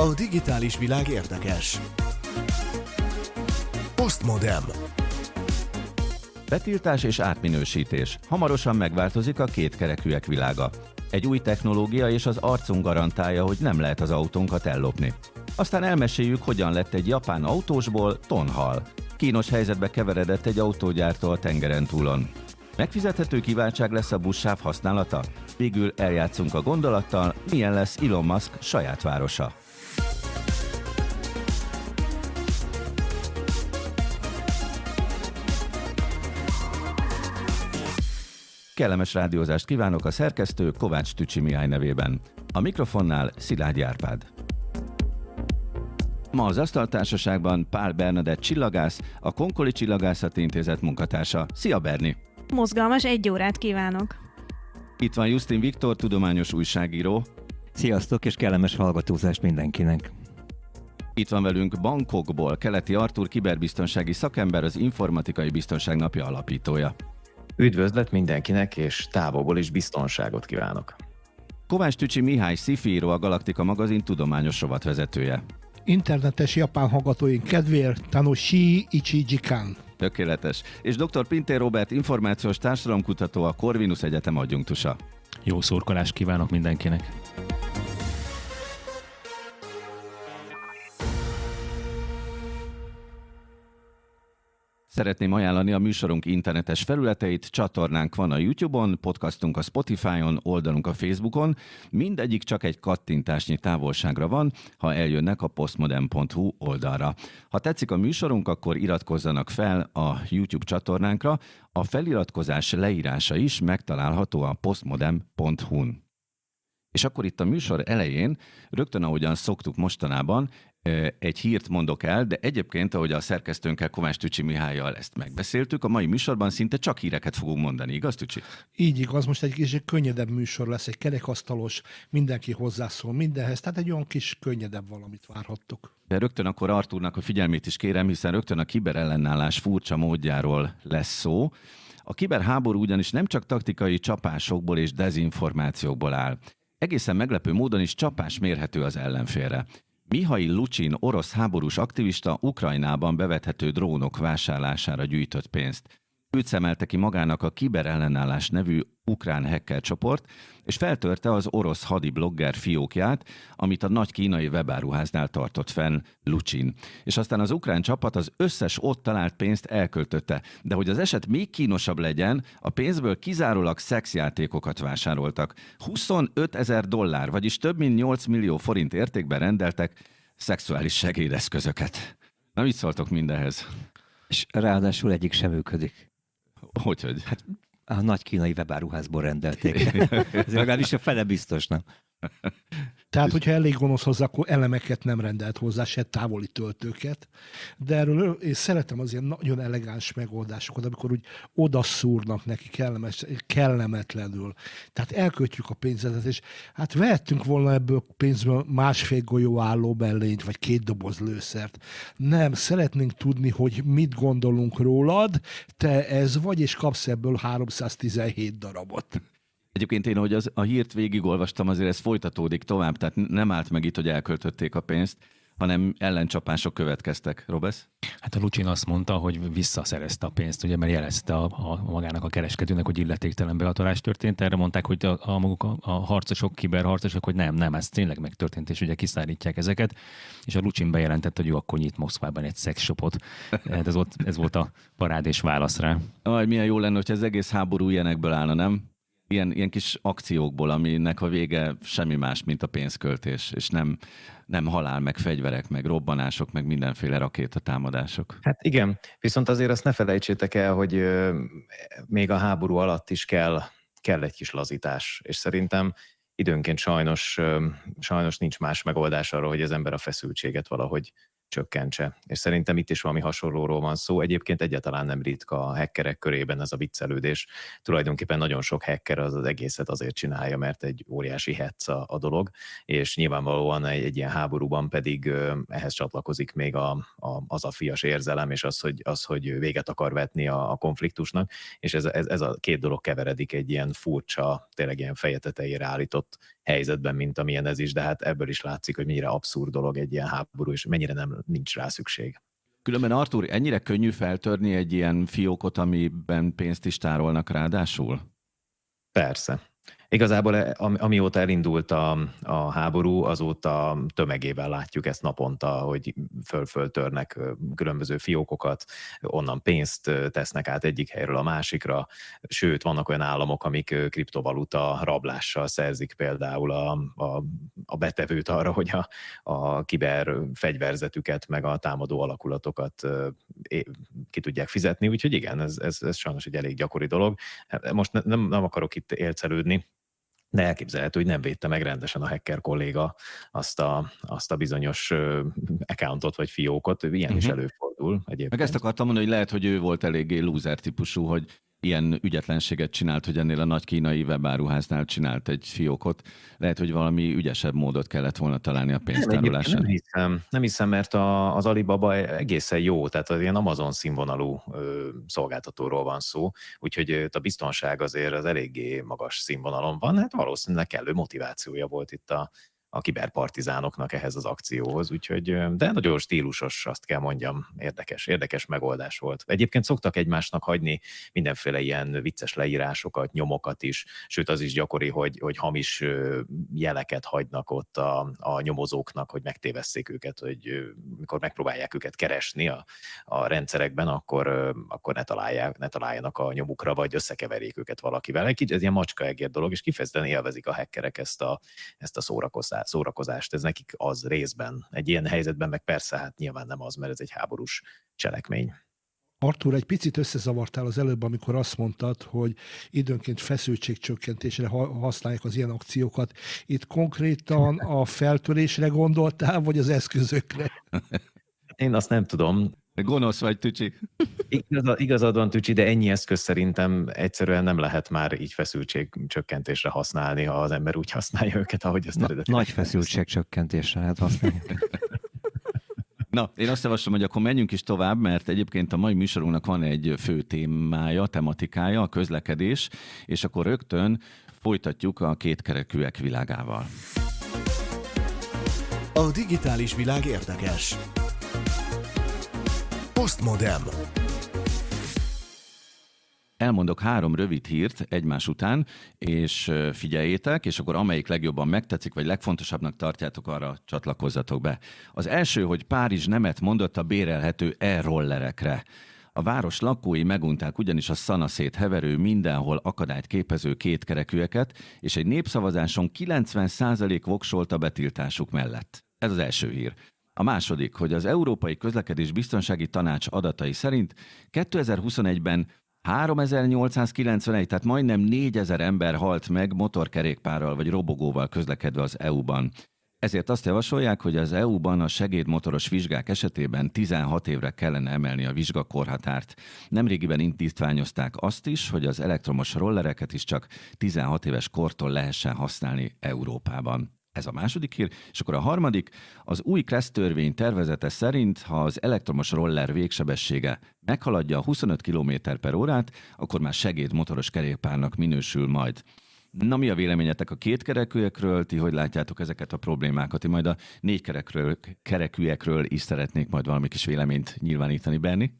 A digitális világ érdekes. Postmodem. Betiltás és átminősítés. Hamarosan megváltozik a kétkerekűek világa. Egy új technológia és az arcunk garantálja, hogy nem lehet az autónkat ellopni. Aztán elmeséljük, hogyan lett egy japán autósból tonhal. Kínos helyzetbe keveredett egy autógyártó a tengeren túlon. Megfizethető kiváltság lesz a buszsáv használata? Végül eljátszunk a gondolattal, milyen lesz Elon Musk saját városa. Kellemes rádiózást kívánok a szerkesztő Kovács Tücsi Mihály nevében. A mikrofonnál Szilágy Árpád. Ma az Asztaltársaságban Pál Bernadett csillagász, a Konkoli Csillagászati Intézet munkatársa. Szia Berni! Mozgalmas egy órát kívánok! Itt van Justin Viktor, tudományos újságíró. Sziasztok, és kellemes hallgatózást mindenkinek! Itt van velünk Bangkokból Keleti Artur, kiberbiztonsági szakember, az Informatikai Biztonság Napja alapítója. Üdvözlet mindenkinek, és távolból is biztonságot kívánok. Kovács Tücsi Mihály Szifíró, a Galaktika magazin tudományos rovatvezetője. Internetes japán hallgatóink kedvéért Tanoshi Ichijikan. Tökéletes. És dr. Pintér Robert, információs társadalomkutató, a Corvinus Egyetem adjunktusa. Jó szurkolást kívánok mindenkinek! Szeretném ajánlani a műsorunk internetes felületeit, csatornánk van a YouTube-on, podcastunk a Spotify-on, oldalunk a Facebookon, mindegyik csak egy kattintásnyi távolságra van, ha eljönnek a postmodern.hu oldalra. Ha tetszik a műsorunk, akkor iratkozzanak fel a YouTube csatornánkra, a feliratkozás leírása is megtalálható a postmodern.hu-n. És akkor itt a műsor elején, rögtön ahogyan szoktuk mostanában, egy hírt mondok el, de egyébként, ahogy a szerkesztőnkkel Kovács Tücsi Mihályjal ezt megbeszéltük, a mai műsorban szinte csak híreket fogunk mondani, igaz Tücsi? Így igaz, most egy kis könnyedebb műsor lesz, egy kerekasztalos, mindenki hozzászól mindenhez, tehát egy olyan kis könnyedebb valamit várhattok. De rögtön akkor Arturnak a figyelmét is kérem, hiszen rögtön a kiberellenállás furcsa módjáról lesz szó. A kiberháború ugyanis nem csak taktikai csapásokból és dezinformációkból áll. Egészen meglepő módon is csapás mérhető az ellenfélre. Mihail Lucsin, orosz háborús aktivista Ukrajnában bevethető drónok vásárlására gyűjtött pénzt. Őt szemelte ki magának a Kiberellenállás nevű ukrán hacker csoport, és feltörte az orosz hadi blogger fiókját, amit a nagy kínai webáruháznál tartott fenn Lucsin. És aztán az ukrán csapat az összes ott talált pénzt elköltötte. De hogy az eset még kínosabb legyen, a pénzből kizárólag szexjátékokat vásároltak. 25 ezer dollár, vagyis több mint 8 millió forint értékben rendeltek szexuális segédeszközöket. Na, mit szóltok mindenhez? És ráadásul egyik sem működik. Hogy? Hát a nagy kínai webáruházból rendelték. Ez legalábbis a fele biztos, nem? Tehát, hogyha elég gonosz hozzá, akkor elemeket nem rendelt hozzá, se távoli töltőket. De erről én szeretem az ilyen nagyon elegáns megoldásokat, amikor úgy odaszúrnak neki kellemes, kellemetlenül. Tehát elkötjük a pénzedet, és hát vehettünk volna ebből pénzből másfél golyó álló mellényt, vagy két doboz lőszert. Nem, szeretnénk tudni, hogy mit gondolunk rólad, te ez vagy, és kapsz ebből 317 darabot. Egyébként én, hogy az, a hírt végigolvastam, azért ez folytatódik tovább, tehát nem állt meg itt, hogy elköltötték a pénzt, hanem ellencsapások következtek. Robesz? Hát a Lucsin azt mondta, hogy visszaszerezte a pénzt, ugye, mert jelezte a, a, magának a kereskedőnek, hogy illetéktelen behatolás történt. Erre mondták, hogy a, a maguk a, a harcosok, kiberharcosok, hogy nem, nem, ez tényleg megtörtént, és ugye kiszállítják ezeket. És a Lucsin bejelentette, hogy ő akkor nyit Moszkvában egy szexshopot. Hát ez volt, ez volt a parádés válasz rá. Aj, milyen jó lenne, hogy ez egész háború ilyenekből állna, nem? Ilyen, ilyen kis akciókból, aminek a vége semmi más, mint a pénzköltés, és nem, nem halál, meg fegyverek, meg robbanások, meg mindenféle rakétatámadások. Hát igen, viszont azért azt ne felejtsétek el, hogy még a háború alatt is kell, kell egy kis lazítás, és szerintem időnként sajnos, sajnos nincs más megoldás arra, hogy az ember a feszültséget valahogy csökkentse. És szerintem itt is valami hasonlóról van szó. Egyébként egyáltalán nem ritka a hackerek körében ez a viccelődés. Tulajdonképpen nagyon sok hacker az, az egészet azért csinálja, mert egy óriási hetsz a, a dolog, és nyilvánvalóan egy, egy ilyen háborúban pedig ehhez csatlakozik még a, a, az a fias érzelem, és az, hogy, az, hogy véget akar vetni a, a konfliktusnak, és ez, ez, ez a két dolog keveredik egy ilyen furcsa, tényleg ilyen feje tetejére állított helyzetben, mint amilyen ez is, de hát ebből is látszik, hogy mennyire abszurd dolog egy ilyen háború, és mennyire nem nincs rá szükség. Különben Artur, ennyire könnyű feltörni egy ilyen fiókot, amiben pénzt is tárolnak ráadásul? Persze. Igazából eh, amióta elindult a, a háború, azóta tömegével látjuk ezt naponta, hogy föl-föltörnek különböző fiókokat, onnan pénzt tesznek át egyik helyről a másikra, sőt, vannak olyan államok, amik kriptovaluta rablással szerzik például a, a, a betevőt arra, hogy a, a kiber fegyverzetüket, meg a támadó alakulatokat ki tudják fizetni, úgyhogy igen, ez, ez, ez sajnos egy elég gyakori dolog. Hát most nem, nem akarok itt élcelődni, de elképzelhető, hogy nem védte meg rendesen a hacker kolléga azt a, azt a bizonyos accountot vagy fiókot, ilyen uh-huh. is mhm. előfordul egyébként. Meg ezt akartam mondani, hogy lehet, hogy ő volt eléggé loser típusú, hogy ilyen ügyetlenséget csinált, hogy ennél a nagy kínai webáruháznál csinált egy fiókot. Lehet, hogy valami ügyesebb módot kellett volna találni a pénztárolásra. Nem, nem hiszem, nem hiszem, mert a, az Alibaba egészen jó, tehát az ilyen Amazon színvonalú ö, szolgáltatóról van szó, úgyhogy a biztonság azért az eléggé magas színvonalon van, hát valószínűleg kellő motivációja volt itt a, a kiberpartizánoknak ehhez az akcióhoz, úgyhogy, de nagyon stílusos, azt kell mondjam, érdekes, érdekes megoldás volt. Egyébként szoktak egymásnak hagyni mindenféle ilyen vicces leírásokat, nyomokat is, sőt az is gyakori, hogy, hogy hamis jeleket hagynak ott a, a nyomozóknak, hogy megtévesszék őket, hogy mikor megpróbálják őket keresni a, a rendszerekben, akkor, akkor ne, találják, ne találjanak a nyomukra, vagy összekeverjék őket valakivel. Egy kicsit ez ilyen macska dolog, és kifejezetten élvezik a hackerek ezt a, ezt a szórakozást szórakozást, ez nekik az részben. Egy ilyen helyzetben meg persze, hát nyilván nem az, mert ez egy háborús cselekmény. Artur, egy picit összezavartál az előbb, amikor azt mondtad, hogy időnként feszültségcsökkentésre használják az ilyen akciókat. Itt konkrétan a feltörésre gondoltál, vagy az eszközökre? Én azt nem tudom. Gonosz vagy, Tücsi. Igazad, igazad van, Tücsi, de ennyi eszköz szerintem egyszerűen nem lehet már így csökkentésre használni, ha az ember úgy használja őket, ahogy ezt eredetileg. Nagy csökkentésre lehet használni. Na, én azt javaslom, hogy akkor menjünk is tovább, mert egyébként a mai műsorunknak van egy fő témája, tematikája, a közlekedés, és akkor rögtön folytatjuk a kétkerekűek világával. A digitális világ érdekes. Postmodem. Elmondok három rövid hírt egymás után, és figyeljétek, és akkor amelyik legjobban megtetszik, vagy legfontosabbnak tartjátok, arra csatlakozzatok be. Az első, hogy Párizs nemet mondott a bérelhető e-rollerekre. A város lakói megunták ugyanis a szanaszét heverő, mindenhol akadályt képező kétkerekűeket, és egy népszavazáson 90% voksolt a betiltásuk mellett. Ez az első hír. A második, hogy az Európai Közlekedés Biztonsági Tanács adatai szerint 2021-ben 3891, tehát majdnem 4000 ember halt meg motorkerékpárral vagy robogóval közlekedve az EU-ban. Ezért azt javasolják, hogy az EU-ban a segédmotoros vizsgák esetében 16 évre kellene emelni a vizsgakorhatárt. Nemrégiben indítványozták azt is, hogy az elektromos rollereket is csak 16 éves kortól lehessen használni Európában. Ez a második hír. És akkor a harmadik, az új Kressz törvény tervezete szerint, ha az elektromos roller végsebessége meghaladja a 25 km per órát, akkor már segédmotoros kerékpárnak minősül majd. Na mi a véleményetek a kétkerekűekről? Ti hogy látjátok ezeket a problémákat? Én majd a négy kerekről, kerekűekről is szeretnék majd valami kis véleményt nyilvánítani, Berni.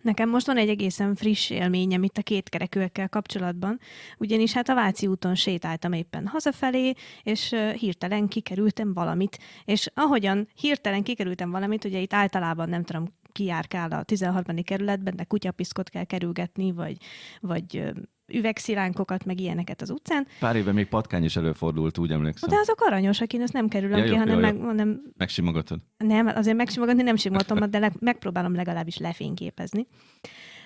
Nekem most van egy egészen friss élményem itt a kétkerekűekkel kapcsolatban, ugyanis hát a Váci úton sétáltam éppen hazafelé, és hirtelen kikerültem valamit. És ahogyan hirtelen kikerültem valamit, ugye itt általában nem tudom, kijárkál a 13. kerületben, de kutyapiszkot kell kerülgetni, vagy, vagy üvegszilánkokat, meg ilyeneket az utcán. Pár éve még patkány is előfordult, úgy emlékszem. De azok aranyosak, én ezt nem kerülöm ja, ki, jó, hanem, jó, meg, hanem... Megsimogatod? Nem, azért megsimogatni nem simogatom, de le, megpróbálom legalábbis lefényképezni.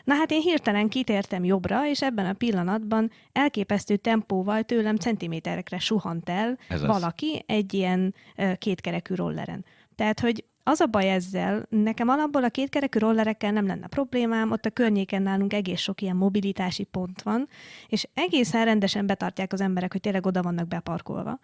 Na hát én hirtelen kitértem jobbra, és ebben a pillanatban elképesztő tempóval tőlem centiméterekre suhant el Ez valaki az. egy ilyen kétkerekű rolleren. Tehát, hogy az a baj ezzel, nekem alapból a kétkerekű rollerekkel nem lenne problémám, ott a környéken nálunk egész sok ilyen mobilitási pont van, és egészen rendesen betartják az emberek, hogy tényleg oda vannak beparkolva.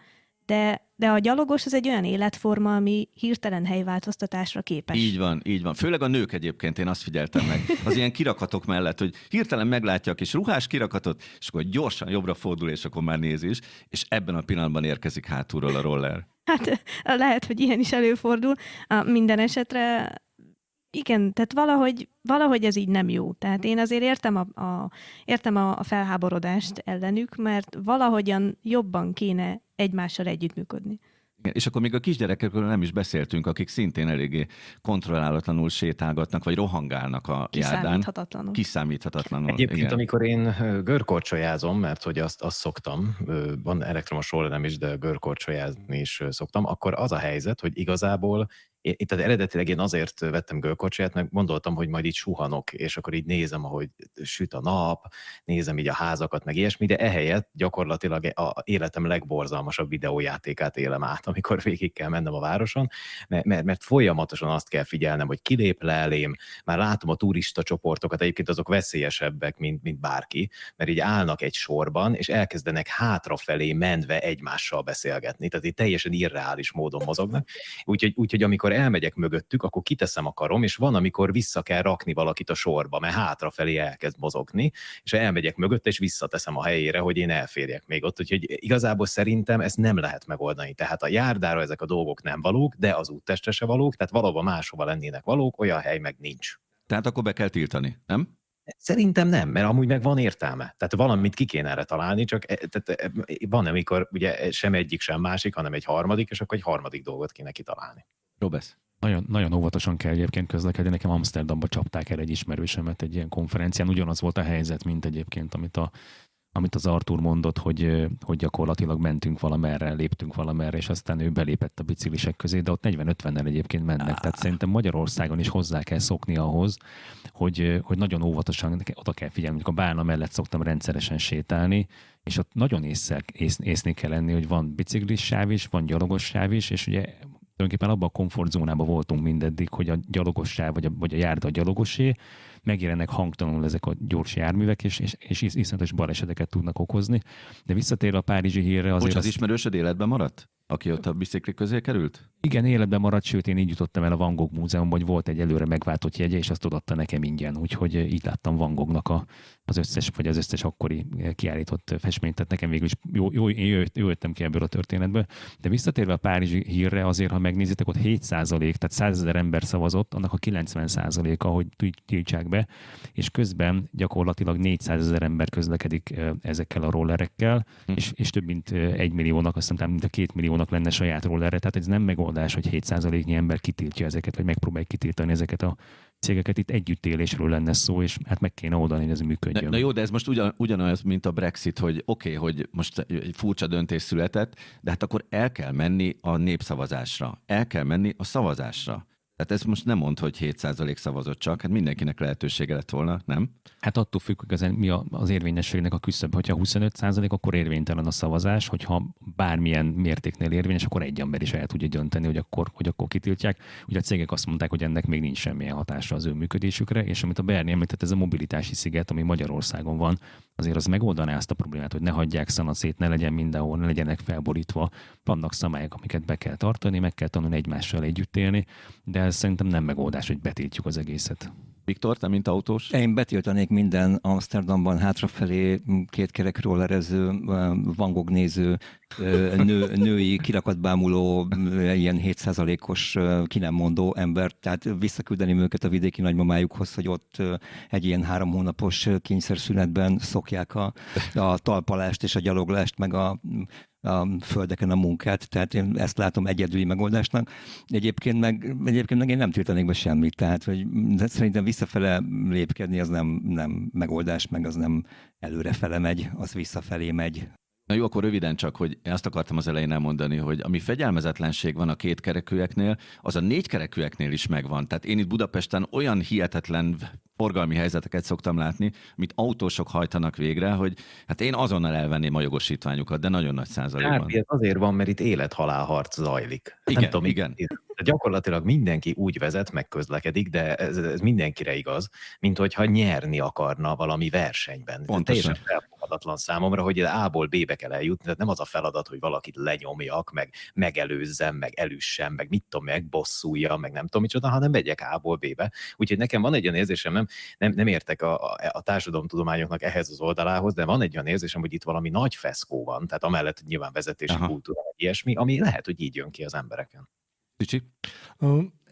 De, de a gyalogos az egy olyan életforma, ami hirtelen helyváltoztatásra képes. Így van, így van. Főleg a nők egyébként, én azt figyeltem meg. Az ilyen kirakatok mellett, hogy hirtelen meglátja a kis ruhás kirakatot, és akkor gyorsan jobbra fordul, és akkor már nézi is, és ebben a pillanatban érkezik hátulról a roller. Hát lehet, hogy ilyen is előfordul. Minden esetre igen, tehát valahogy, valahogy ez így nem jó. Tehát én azért értem a, a, értem a, a felháborodást ellenük, mert valahogyan jobban kéne egymással együttműködni. Igen, és akkor még a kisgyerekekről nem is beszéltünk, akik szintén eléggé kontrollálatlanul sétálgatnak, vagy rohangálnak a járdán. Kiszámíthatatlanul. Kiszámíthatatlanul. Egyébként, igen. amikor én görkorcsolyázom, mert hogy azt, azt szoktam, van elektromos rollerem is, de görkorcsolyázni is szoktam, akkor az a helyzet, hogy igazából én, itt az eredetileg én azért vettem gölkocsiját, mert gondoltam, hogy majd így suhanok, és akkor így nézem, ahogy süt a nap, nézem így a házakat, meg ilyesmi, de ehelyett gyakorlatilag a életem legborzalmasabb videójátékát élem át, amikor végig kell mennem a városon, mert, mert, mert folyamatosan azt kell figyelnem, hogy kilép le elém, már látom a turista csoportokat, egyébként azok veszélyesebbek, mint, mint bárki, mert így állnak egy sorban, és elkezdenek hátrafelé menve egymással beszélgetni, tehát így teljesen irreális módon mozognak, úgyhogy, úgyhogy amikor elmegyek mögöttük, akkor kiteszem a karom, és van, amikor vissza kell rakni valakit a sorba, mert hátrafelé elkezd mozogni, és elmegyek mögötte, és visszateszem a helyére, hogy én elférjek még ott. Úgyhogy igazából szerintem ezt nem lehet megoldani. Tehát a járdára ezek a dolgok nem valók, de az úttestre se valók, tehát valahova máshova lennének valók, olyan hely meg nincs. Tehát akkor be kell tiltani, nem? Szerintem nem, mert amúgy meg van értelme. Tehát valamit ki kéne erre találni, csak e- tehát e- van, amikor ugye sem egyik, sem másik, hanem egy harmadik, és akkor egy harmadik dolgot kéne kitalálni. Robesz. Nagyon, nagyon óvatosan kell egyébként közlekedni. Nekem Amsterdamba csapták el egy ismerősömet egy ilyen konferencián. Ugyanaz volt a helyzet, mint egyébként, amit, a, amit az Artur mondott, hogy, hogy gyakorlatilag mentünk valamerre, léptünk valamerre, és aztán ő belépett a biciklisek közé, de ott 40-50-nel egyébként mennek. Tehát szerintem Magyarországon is hozzá kell szokni ahhoz, hogy, hogy nagyon óvatosan oda kell figyelni. Mondjuk a bálna mellett szoktam rendszeresen sétálni, és ott nagyon észre, ész, észnél kell lenni, hogy van biciklis sáv is, van gyalogos sáv is, és ugye tulajdonképpen abban a komfortzónában voltunk mindeddig, hogy a gyalogossá vagy a, vagy a járda a gyalogosé, megjelennek hangtalanul ezek a gyors járművek, és, és, és is- iszonyatos baleseteket tudnak okozni. De visszatér a párizsi hírre azért... Bocs, az azt- ismerősöd életben maradt? Aki ott a bicikli közé került? Igen, életben maradt, sőt én így jutottam el a Van Gogh Múzeumban, hogy volt egy előre megváltott jegye, és azt odaadta nekem ingyen. Úgyhogy eh, így láttam Van Goghnak a, az összes, vagy az összes akkori eh, kiállított festményt. Tehát nekem végül is jó, jó, én jó, jó jöttem ki ebből a történetből. De visszatérve a Párizsi hírre, azért, ha megnézitek, ott 7 százalék, tehát 100 ezer ember szavazott, annak a 90 százaléka, hogy tiltsák be, és közben gyakorlatilag 400 ezer ember közlekedik eh, ezekkel a rollerekkel, Hm. és, és több mint egy milliónak, azt hiszem, mint a két milliónak lenne saját rollerre. Tehát ez nem megoldás, hogy 7%-nyi ember kitiltja ezeket, vagy megpróbálja kitiltani ezeket a cégeket. Itt együttélésről lenne szó, és hát meg kéne oldani, hogy ez Na, működjön. na jó, de ez most ugyan, ugyanaz, mint a Brexit, hogy oké, okay, hogy most egy furcsa döntés született, de hát akkor el kell menni a népszavazásra. El kell menni a szavazásra. Tehát ez most nem mond, hogy 7% szavazott csak, hát mindenkinek lehetősége lett volna, nem? Hát attól függ, hogy mi az érvényességnek a küszöb. Hogyha 25 százalék, akkor érvénytelen a szavazás, hogyha bármilyen mértéknél érvényes, akkor egy ember is el tudja dönteni, hogy akkor, hogy akkor kitiltják. Ugye a cégek azt mondták, hogy ennek még nincs semmilyen hatása az ő működésükre, és amit a Berni említett, ez a mobilitási sziget, ami Magyarországon van, azért az megoldaná ezt a problémát, hogy ne hagyják szanat szét, ne legyen mindenhol, ne legyenek felborítva. Vannak szabályok, amiket be kell tartani, meg kell tanulni egymással együtt élni, de ez szerintem nem megoldás, hogy betiltjuk az egészet. Viktor, te mint autós? Én betiltanék minden Amsterdamban hátrafelé két kerek rollerező, Van Gogh néző, nő, női kirakatbámuló, ilyen 7%-os ki nem mondó ember, tehát visszaküldeném őket a vidéki nagymamájukhoz, hogy ott egy ilyen három hónapos kényszerszünetben szokják a, a talpalást és a gyaloglást, meg a a földeken a munkát, tehát én ezt látom egyedüli megoldásnak. Egyébként meg, egyébként meg én nem tiltanék be semmit, tehát hogy szerintem visszafele lépkedni az nem, nem megoldás, meg az nem előrefele megy, az visszafelé megy. Na jó, akkor röviden csak, hogy azt akartam az elején elmondani, hogy ami fegyelmezetlenség van a két kerekűeknél, az a négy kerekűeknél is megvan. Tehát én itt Budapesten olyan hihetetlen forgalmi helyzeteket szoktam látni, amit autósok hajtanak végre, hogy hát én azonnal elvenném a jogosítványukat, de nagyon nagy százalékban. Hát, azért van, mert itt élet-halál harc zajlik. Igen, nem tudom, igen. Itt, gyakorlatilag mindenki úgy vezet, meg közlekedik, de ez, ez mindenkire igaz, mint hogyha nyerni akarna valami versenyben. Pontosan. Teljesen megoldatlan számomra, hogy A-ból B-be kell eljutni, tehát nem az a feladat, hogy valakit lenyomjak, meg megelőzzem, meg elüssem, meg mit tudom, meg bosszulja, meg nem tudom micsoda, hanem megyek A-ból B-be. Úgyhogy nekem van egy olyan érzésem, nem, nem, nem értek a, a, a társadalomtudományoknak ehhez az oldalához, de van egy olyan érzésem, hogy itt valami nagy feszkó van, tehát amellett, nyilván vezetési Aha. kultúra, ilyesmi, ami lehet, hogy így jön ki az embereken. Kicsi?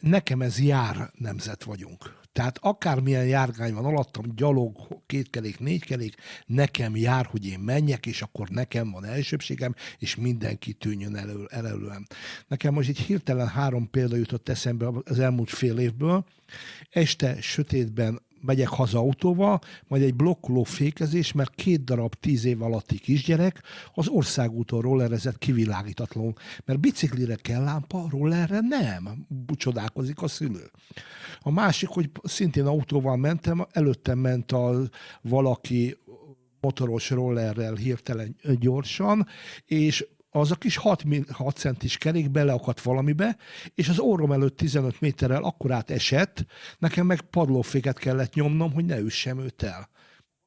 Nekem ez jár nemzet vagyunk. Tehát akármilyen járgány van alattam, gyalog, kétkerék, négykerék, nekem jár, hogy én menjek, és akkor nekem van elsőbségem, és mindenki tűnjön elő, előlem. Nekem most egy hirtelen három példa jutott eszembe az elmúlt fél évből. Este sötétben megyek haza autóval, majd egy blokkoló fékezés, mert két darab tíz év alatti kisgyerek az országúton rollerezett kivilágítatlanul. Mert biciklire kell lámpa, rollerre nem. Csodálkozik a szülő. A másik, hogy szintén autóval mentem, előttem ment a valaki motoros rollerrel hirtelen gyorsan, és az a kis 6, 6 centis kerék beleakadt valamibe, és az orrom előtt 15 méterrel akkorát esett, nekem meg padlóféket kellett nyomnom, hogy ne üssem őt el.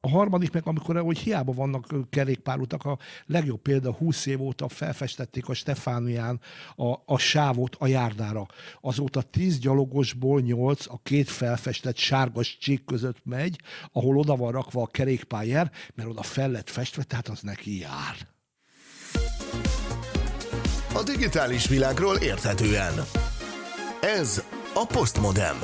A harmadik meg, amikor hogy hiába vannak kerékpárutak, a legjobb példa 20 év óta felfestették a Stefánián a, a sávot a járdára. Azóta 10 gyalogosból 8 a két felfestett sárgas csík között megy, ahol oda van rakva a kerékpályer, mert oda fel lett festve, tehát az neki jár. A digitális világról érthetően. Ez a Postmodem.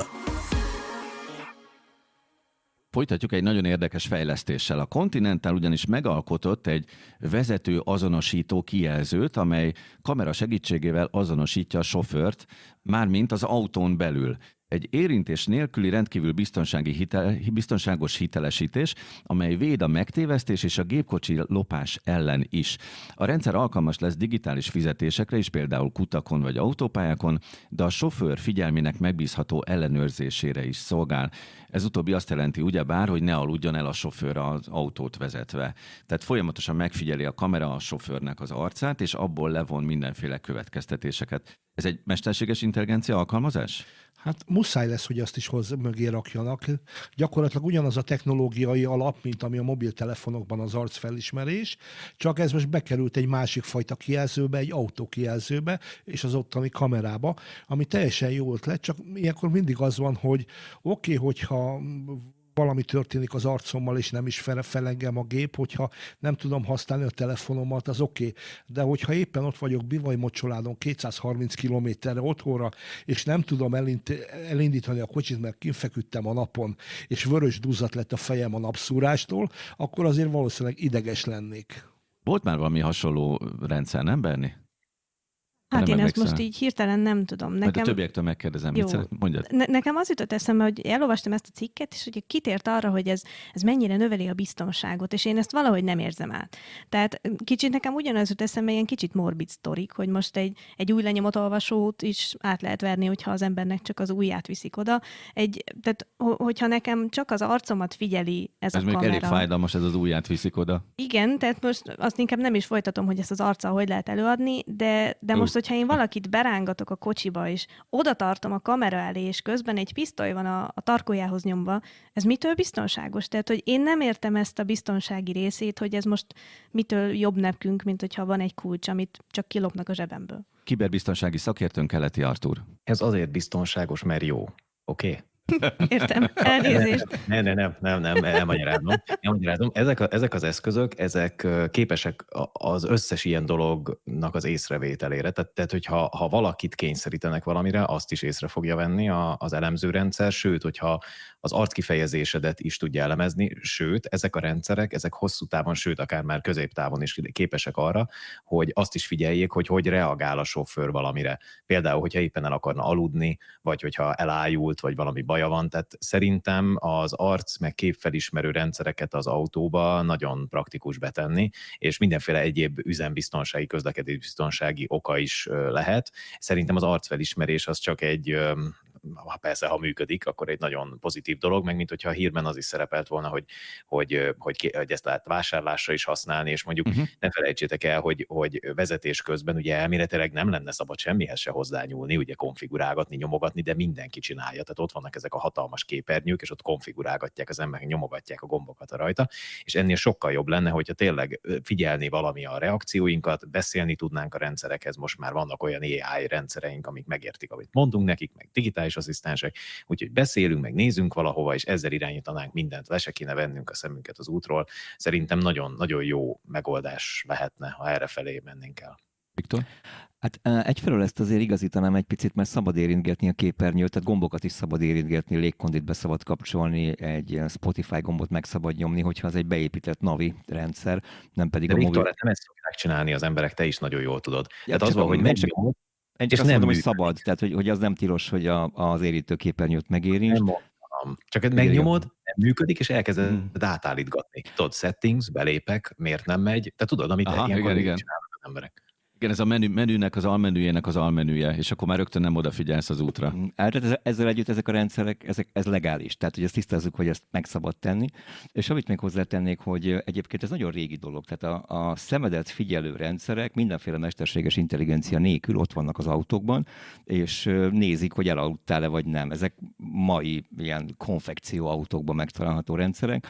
Folytatjuk egy nagyon érdekes fejlesztéssel. A Continental ugyanis megalkotott egy vezető azonosító kijelzőt, amely kamera segítségével azonosítja a sofőrt, mármint az autón belül egy érintés nélküli rendkívül biztonsági hitel, biztonságos hitelesítés, amely véd a megtévesztés és a gépkocsi lopás ellen is. A rendszer alkalmas lesz digitális fizetésekre is, például kutakon vagy autópályákon, de a sofőr figyelmének megbízható ellenőrzésére is szolgál. Ez utóbbi azt jelenti ugyebár, hogy ne aludjon el a sofőr az autót vezetve. Tehát folyamatosan megfigyeli a kamera a sofőrnek az arcát, és abból levon mindenféle következtetéseket. Ez egy mesterséges intelligencia alkalmazás? Hát muszáj lesz, hogy azt is hoz mögé rakjanak. Gyakorlatilag ugyanaz a technológiai alap, mint ami a mobiltelefonokban az arcfelismerés, csak ez most bekerült egy másik fajta kijelzőbe, egy autó kijelzőbe, és az ottani kamerába, ami teljesen jó ötlet, csak ilyenkor mindig az van, hogy oké, okay, hogyha valami történik az arcommal, és nem is felengem a gép, hogyha nem tudom használni a telefonomat, az oké. Okay. De hogyha éppen ott vagyok Bivaj Mocsoládon 230 kilométerre otthonra, és nem tudom elindítani a kocsit, mert kinfeküdtem a napon, és vörös duzzat lett a fejem a napszúrástól, akkor azért valószínűleg ideges lennék. Volt már valami hasonló rendszer, nem Berni? Hát én ezt most így hirtelen nem tudom. Nekem... Majd a többiektől megkérdezem, Jó. mit szeret, mondjad. Ne- nekem az jutott eszembe, hogy elolvastam ezt a cikket, és hogy kitért arra, hogy ez, ez mennyire növeli a biztonságot, és én ezt valahogy nem érzem át. Tehát kicsit nekem ugyanaz jut eszembe, ilyen kicsit morbid sztorik, hogy most egy, egy új lenyomott olvasót is át lehet verni, hogyha az embernek csak az ujját viszik oda. Egy, tehát, hogyha nekem csak az arcomat figyeli ez, ez a kamera. Ez elég fájdalmas, ez az ujját viszik oda. Igen, tehát most azt inkább nem is folytatom, hogy ezt az arccal hogy lehet előadni, de, de most hogyha én valakit berángatok a kocsiba, és oda tartom a kamera elé, és közben egy pisztoly van a, a tarkójához nyomva, ez mitől biztonságos? Tehát, hogy én nem értem ezt a biztonsági részét, hogy ez most mitől jobb nekünk, mint hogyha van egy kulcs, amit csak kilopnak a zsebemből. Kiberbiztonsági szakértőn Keleti Artur. Ez azért biztonságos, mert jó. Oké? Okay? Értem, elnézést. Nem, nem, nem, nem, nem, elmagyarázom. elmagyarázom. Ezek, a, ezek az eszközök, ezek képesek az összes ilyen dolognak az észrevételére. Tehát, tehát hogyha ha valakit kényszerítenek valamire, azt is észre fogja venni az elemzőrendszer, sőt, hogyha az arckifejezésedet is tudja elemezni, sőt, ezek a rendszerek, ezek hosszú távon, sőt, akár már középtávon is képesek arra, hogy azt is figyeljék, hogy hogy reagál a sofőr valamire. Például, hogyha éppen el akarna aludni, vagy hogyha elájult, vagy valami baja van. Tehát szerintem az arc meg képfelismerő rendszereket az autóba nagyon praktikus betenni, és mindenféle egyéb üzembiztonsági, közlekedésbiztonsági oka is lehet. Szerintem az arcfelismerés az csak egy ha persze, ha működik, akkor egy nagyon pozitív dolog, meg mint hogyha a hírben az is szerepelt volna, hogy, hogy, hogy, hogy ezt lehet vásárlásra is használni, és mondjuk uh-huh. ne felejtsétek el, hogy, hogy vezetés közben ugye elméletileg nem lenne szabad semmihez se hozzányúlni, ugye konfigurálgatni, nyomogatni, de mindenki csinálja. Tehát ott vannak ezek a hatalmas képernyők, és ott konfigurálgatják az emberek, nyomogatják a gombokat a rajta, és ennél sokkal jobb lenne, hogyha tényleg figyelni valami a reakcióinkat, beszélni tudnánk a rendszerekhez, most már vannak olyan AI rendszereink, amik megértik, amit mondunk nekik, meg digitális asszisztensek, úgyhogy beszélünk, meg nézünk valahova, és ezzel irányítanánk mindent, le se kéne vennünk a szemünket az útról. Szerintem nagyon, nagyon jó megoldás lehetne, ha erre felé mennénk el. Viktor? Hát egyfelől ezt azért igazítanám egy picit, mert szabad érintgetni a képernyőt, tehát gombokat is szabad érintgetni, légkondit be szabad kapcsolni, egy Spotify gombot meg szabad nyomni, hogyha az egy beépített navi rendszer, nem pedig De a Viktor, mobil... nem ezt szokták csinálni az emberek, te is nagyon jól tudod. Ja, Tehát az van, hogy megnyomod, én és azt nem mondom, hogy szabad, tehát hogy, hogy az nem tilos, hogy a, az érítő képernyőt megérints. nem mondtam. Csak ezt megnyomod, nem működik, és elkezded átállítgatni. Tudod, settings, belépek, miért nem megy, te tudod, amit Aha, ilyenkor igen, igen, igen. csinálnak az emberek. Igen, ez a menü, menünek az almenüjének az almenüje, és akkor már rögtön nem odafigyelsz az útra. Mm, hát ez- ezzel együtt ezek a rendszerek, ezek, ez legális, tehát hogy ezt tisztázzuk, hogy ezt meg szabad tenni. És amit még hozzátennék, hogy egyébként ez nagyon régi dolog, tehát a, a szemedet figyelő rendszerek mindenféle mesterséges intelligencia nélkül ott vannak az autókban, és nézik, hogy elaludtál-e vagy nem. Ezek mai ilyen konfekció autókban megtalálható rendszerek,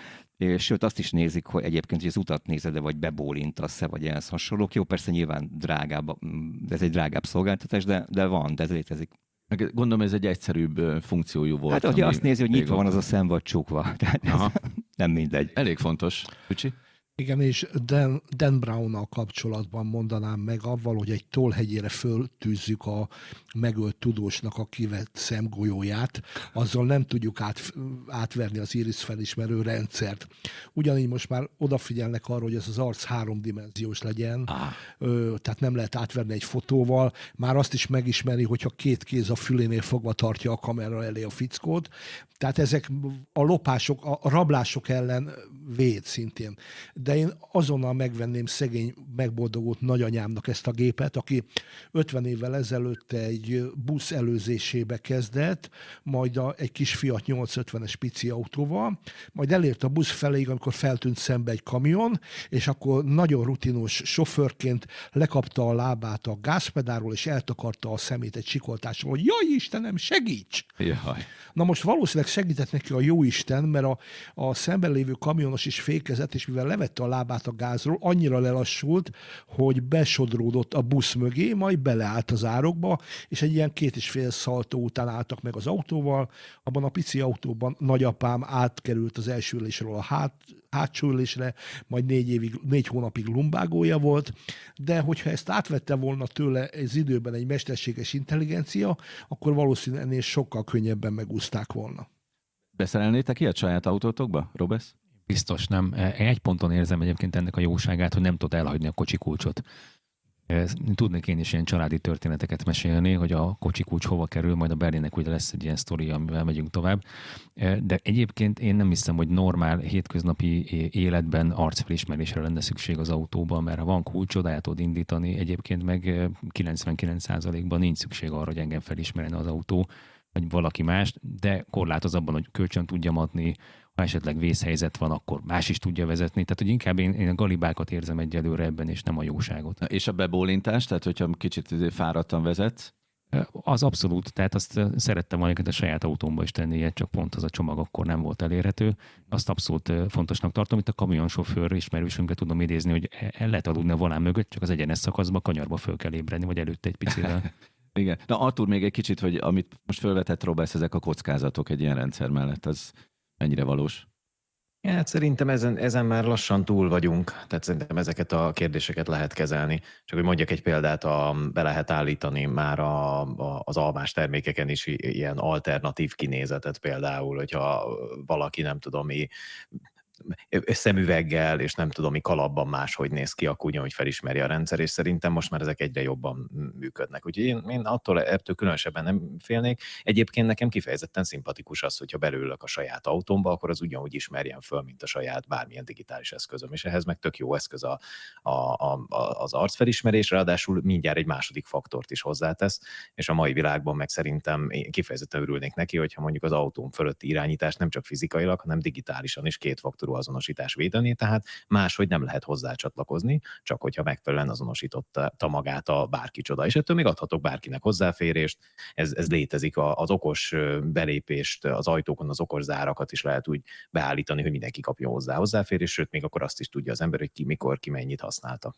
sőt azt is nézik, hogy egyébként, hogy az utat nézed vagy bebólintasz-e, vagy ehhez hasonlók. Jó, persze nyilván drágább, mm, ez egy drágább szolgáltatás, de, de van, de ez létezik. Gondolom ez egy egyszerűbb funkciójú volt. Hát, hogy azt nézi, hogy nyitva van az a szem, vagy csukva. Tehát ez Aha. nem mindegy. Elég fontos. Ücsi? Igen, és Dan, Dan Brown-nal kapcsolatban mondanám meg avval, hogy egy tollhegyére föltűzzük a megölt tudósnak a kivett szemgolyóját, azzal nem tudjuk át, átverni az iris felismerő rendszert. Ugyanígy most már odafigyelnek arra, hogy ez az arc háromdimenziós legyen, Ah. ö, tehát nem lehet átverni egy fotóval, már azt is megismeri, hogyha két kéz a fülénél fogva tartja a kamera elé a fickót, tehát ezek a lopások, a a rablások ellen véd szintén. De én azonnal megvenném szegény, megboldogult nagyanyámnak ezt a gépet, aki 50 évvel ezelőtt egy busz előzésébe kezdett, majd a, egy kis Fiat 850-es pici autóval, majd elért a busz feléig, amikor feltűnt szembe egy kamion, és akkor nagyon rutinos sofőrként lekapta a lábát a gázpedáról, és eltakarta a szemét egy sikoltással, hogy jaj Istenem, segíts! Jaj. Na most valószínűleg segített neki a jó Isten, mert a, a szemben lévő kamionos is fékezett, és mivel levette a lábát a gázról, annyira lelassult, hogy besodródott a busz mögé, majd beleállt az árokba, és egy ilyen két és fél szaltó után álltak meg az autóval. Abban a pici autóban nagyapám átkerült az első ülésről a hát, hátsó ülésre, majd négy, évig, négy hónapig lumbágója volt, de hogyha ezt átvette volna tőle ez időben egy mesterséges intelligencia, akkor valószínűleg ennél sokkal könnyebben megúzták volna. Beszerelnétek ilyet saját autótokba, Robesz? Biztos nem. E, Egy ponton érzem egyébként ennek a jóságát, hogy nem tud elhagyni a kocsi kulcsot. Ez- Tudnék én is ilyen családi történeteket mesélni, hogy a kocsi kulcs hova kerül, majd a Berlinnek ugye lesz egy ilyen sztori, amivel megyünk tovább. E, De egyébként én nem hiszem, hogy normál hétköznapi életben arcfelismerésre lenne szükség az autóban, mert ha van kulcsod, el tudod indítani, egyébként meg e, 99%-ban nincs szükség arra, hogy engem felismerjen az autó, vagy valaki más, de korlátoz abban, hogy kölcsön tudjam adni, ha esetleg vészhelyzet van, akkor más is tudja vezetni. Tehát, hogy inkább én, én a galibákat érzem egyelőre ebben, és nem a jóságot. És a bebólintás, tehát hogyha kicsit izé fáradtan vezetsz, Az abszolút, tehát azt szerettem volna a saját autómba is tenni ilyet, csak pont az a csomag akkor nem volt elérhető. Azt abszolút fontosnak tartom, itt a kamionsofőr ismerősünkre tudom idézni, hogy el lehet aludni a volán mögött, csak az egyenes szakaszba kanyarba föl kell ébredni, vagy előtte egy picivel. Igen. Na Artur, még egy kicsit, hogy amit most felvetett Robesz, ezek a kockázatok egy ilyen rendszer mellett, az mennyire valós? Hát szerintem ezen, ezen már lassan túl vagyunk, tehát szerintem ezeket a kérdéseket lehet kezelni. Csak hogy mondjak egy példát, a, be lehet állítani már a, a, az almás termékeken is ilyen alternatív kinézetet például, hogyha valaki nem tudom mi szemüveggel, és nem tudom, mi kalapban máshogy néz ki, akkor ugyanúgy felismeri a rendszer, és szerintem most már ezek egyre jobban működnek. Úgyhogy én, én attól ettől különösebben nem félnék. Egyébként nekem kifejezetten szimpatikus az, hogyha belülök a saját autómba, akkor az ugyanúgy ismerjen föl, mint a saját bármilyen digitális eszközöm, és ehhez meg tök jó eszköz a, a, a, az arcfelismerés, ráadásul mindjárt egy második faktort is hozzátesz, és a mai világban meg szerintem én kifejezetten örülnék neki, hogyha mondjuk az autóm fölötti irányítás nem csak fizikailag, hanem digitálisan is két faktorú azonosítás védeni, tehát máshogy nem lehet hozzá csatlakozni, csak hogyha megfelelően azonosította magát a bárki csoda. És ettől még adhatok bárkinek hozzáférést, ez, ez létezik, az okos belépést, az ajtókon az okos zárakat is lehet úgy beállítani, hogy mindenki kapjon hozzá hozzáférést, sőt, még akkor azt is tudja az ember, hogy ki mikor, ki mennyit használta.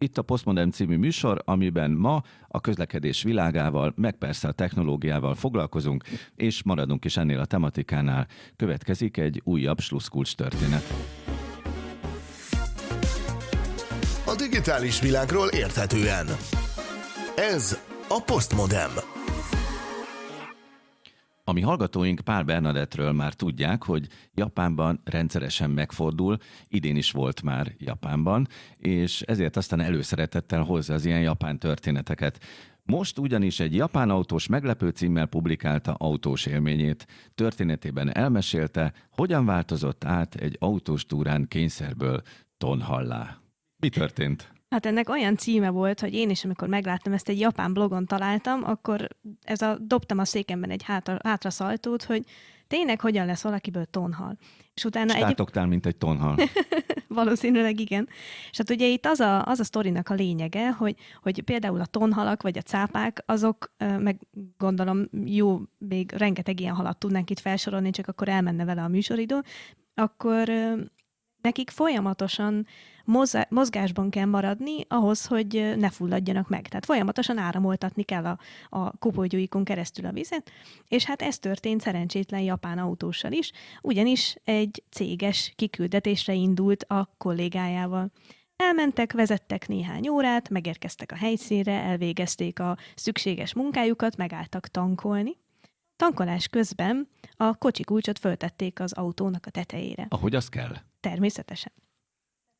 Itt a Postmodern című műsor, amiben ma a közlekedés világával, meg persze a technológiával foglalkozunk, és maradunk is ennél a tematikánál. Következik egy újabb slusszkulcs történet. A digitális világról érthetően. Ez a Postmodem. A mi hallgatóink Pál Bernadettről már tudják, hogy Japánban rendszeresen megfordul, idén is volt már Japánban, és ezért aztán előszeretettel hozza az ilyen japán történeteket. Most ugyanis egy japán autós meglepő címmel publikálta autós élményét. Történetében elmesélte, hogyan változott át egy autós túrán kényszerből tonhallá. Mi történt? Hát ennek olyan címe volt, hogy én is, amikor megláttam ezt egy japán blogon találtam, akkor ez a, dobtam a székemben egy hátra, hátraszaltót, hogy tényleg hogyan lesz valakiből tonhal. És utána egy... mint egy tonhal. Valószínűleg igen. És hát ugye itt az a, az a sztorinak a lényege, hogy, hogy például a tonhalak vagy a cápák, azok, meg gondolom jó, még rengeteg ilyen halat tudnánk itt felsorolni, csak akkor elmenne vele a műsoridő, akkor nekik folyamatosan mozgásban kell maradni ahhoz, hogy ne fulladjanak meg. Tehát folyamatosan áramoltatni kell a, a kopógyúikon keresztül a vizet, és hát ez történt szerencsétlen japán autóssal is, ugyanis egy céges kiküldetésre indult a kollégájával. Elmentek, vezettek néhány órát, megérkeztek a helyszínre, elvégezték a szükséges munkájukat, megálltak tankolni. Tankolás közben a kocsi kulcsot föltették az autónak a tetejére. Ahogy az kell. Természetesen.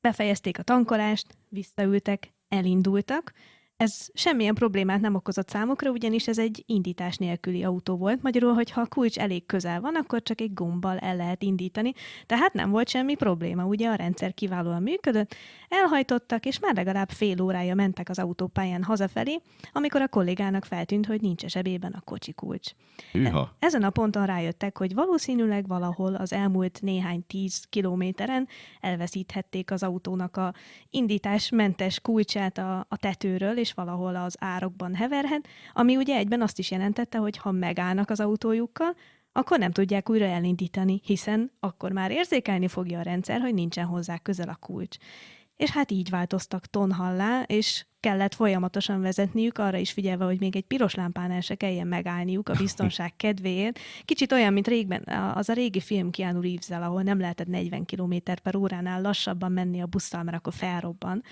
Befejezték a tankolást, visszaültek, elindultak, ez semmilyen problémát nem okozott számukra, ugyanis ez egy indítás nélküli autó volt. Magyarul, hogyha a kulcs elég közel van, akkor csak egy gombbal el lehet indítani. Tehát nem volt semmi probléma, ugye a rendszer kiválóan működött. Elhajtottak, és már legalább fél órája mentek az autópályán hazafelé, amikor a kollégának feltűnt, hogy nincs a zsebében a kocsi kulcs. Üha. Ezen a ponton rájöttek, hogy valószínűleg valahol az elmúlt néhány tíz kilométeren elveszíthették az autónak a indításmentes kulcsát a, a tetőről, és valahol az árokban heverhet, ami ugye egyben azt is jelentette, hogy ha megállnak az autójukkal, akkor nem tudják újra elindítani, hiszen akkor már érzékelni fogja a rendszer, hogy nincsen hozzá közel a kulcs. És hát így változtak tonhallá, és kellett folyamatosan vezetniük, arra is figyelve, hogy még egy piros lámpánál se kelljen megállniuk a biztonság kedvéért. Kicsit olyan, mint régben, az a régi film Keanu reeves ahol nem lehetett 40 km per óránál lassabban menni a busszal, mert akkor felrobban.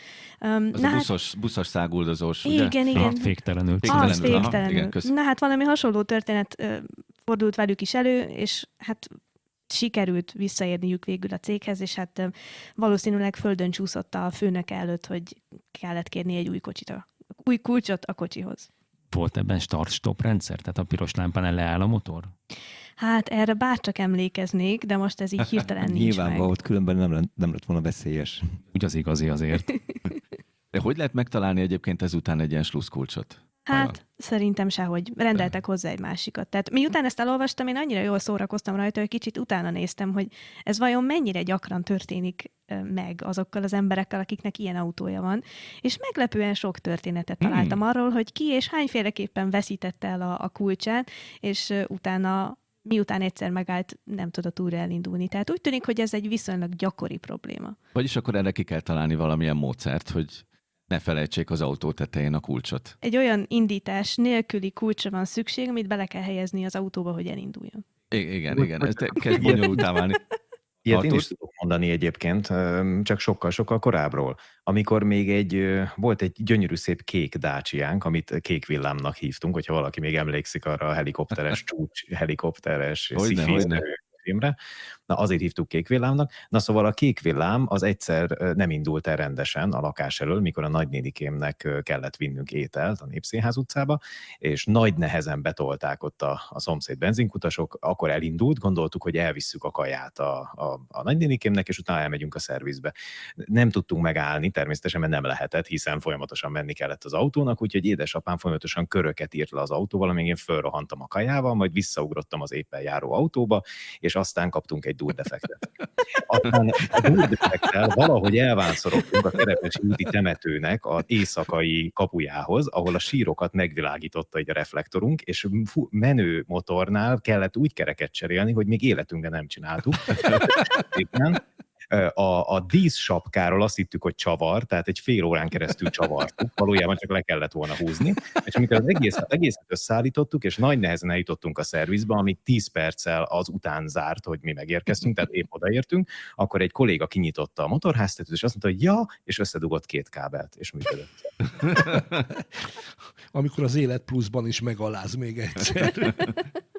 Um, az na a buszos, hát, buszos száguldozós, ugye? Igen, igen. Féktelenül. féktelenül. Az féktelenül. Aha, igen, na hát valami hasonló történet uh, fordult velük is elő, és hát sikerült visszaérniük végül a céghez, és hát valószínűleg földön csúszott a főnök előtt, hogy kellett kérni egy új kocsit, a, új kulcsot a kocsihoz. Volt ebben start-stop rendszer? Tehát a piros lámpán leáll a motor? Hát erre bárcsak emlékeznék, de most ez így hirtelen nincs Nyilván volt, különben nem, lett, nem lett volna veszélyes. Úgy az igazi azért. De hogy lehet megtalálni egyébként ezután egy ilyen slusszkulcsot? Hát Aha. szerintem sehogy. Rendeltek hozzá egy másikat. Tehát miután ezt elolvastam, én annyira jól szórakoztam rajta, hogy kicsit utána néztem, hogy ez vajon mennyire gyakran történik meg azokkal az emberekkel, akiknek ilyen autója van. És meglepően sok történetet hmm. találtam hmm. arról, hogy ki és hányféleképpen veszítette el a, a kulcsát, és utána miután egyszer megállt, nem tudott újra elindulni. Tehát úgy tűnik, hogy ez egy viszonylag gyakori probléma. Vagyis akkor erre ki kell találni valamilyen módszert, hogy ne felejtsék az autó tetején a kulcsot. Egy olyan indítás nélküli kulcsra van szükség, amit bele kell helyezni az autóba, hogy elinduljon. I- igen, igen, ez kezd bonyolultá válni. Ilyet én is tudok mondani egyébként, csak sokkal-sokkal korábbról. Amikor még egy, volt egy gyönyörű szép kék dácsiánk, amit kék villámnak hívtunk, hogyha valaki még emlékszik arra a helikopteres csúcs, helikopteres hogyne, hogyne. filmre, Na azért hívtuk kék villámnak. Na szóval a kék villám az egyszer nem indult el rendesen a lakás elől, mikor a nagynénikémnek kellett vinnünk ételt a Népszínház utcába, és nagy nehezen betolták ott a, a szomszéd benzinkutasok, akkor elindult, gondoltuk, hogy elvisszük a kaját a, a, a nagynénikémnek, és utána elmegyünk a szervizbe. Nem tudtunk megállni, természetesen, mert nem lehetett, hiszen folyamatosan menni kellett az autónak, úgyhogy édesapám folyamatosan köröket írt le az autóval, amíg én fölrohantam a kajával, majd visszaugrottam az éppen járó autóba, és aztán kaptunk egy durdefektet. Aztán a durdefektel valahogy elvánszorodtunk a Kerepesi úti temetőnek az éjszakai kapujához, ahol a sírokat megvilágította egy a reflektorunk, és menő motornál kellett úgy kereket cserélni, hogy még életünkben nem csináltuk a, a díszsapkáról azt hittük, hogy csavar, tehát egy fél órán keresztül csavartuk, valójában csak le kellett volna húzni, és amikor az egész, egészet összeállítottuk, és nagy nehezen eljutottunk a szervizbe, ami 10 perccel az után zárt, hogy mi megérkeztünk, tehát épp odaértünk, akkor egy kolléga kinyitotta a motorháztetőt, és azt mondta, hogy ja, és összedugott két kábelt, és működött. Amikor az élet pluszban is megaláz még egyszer.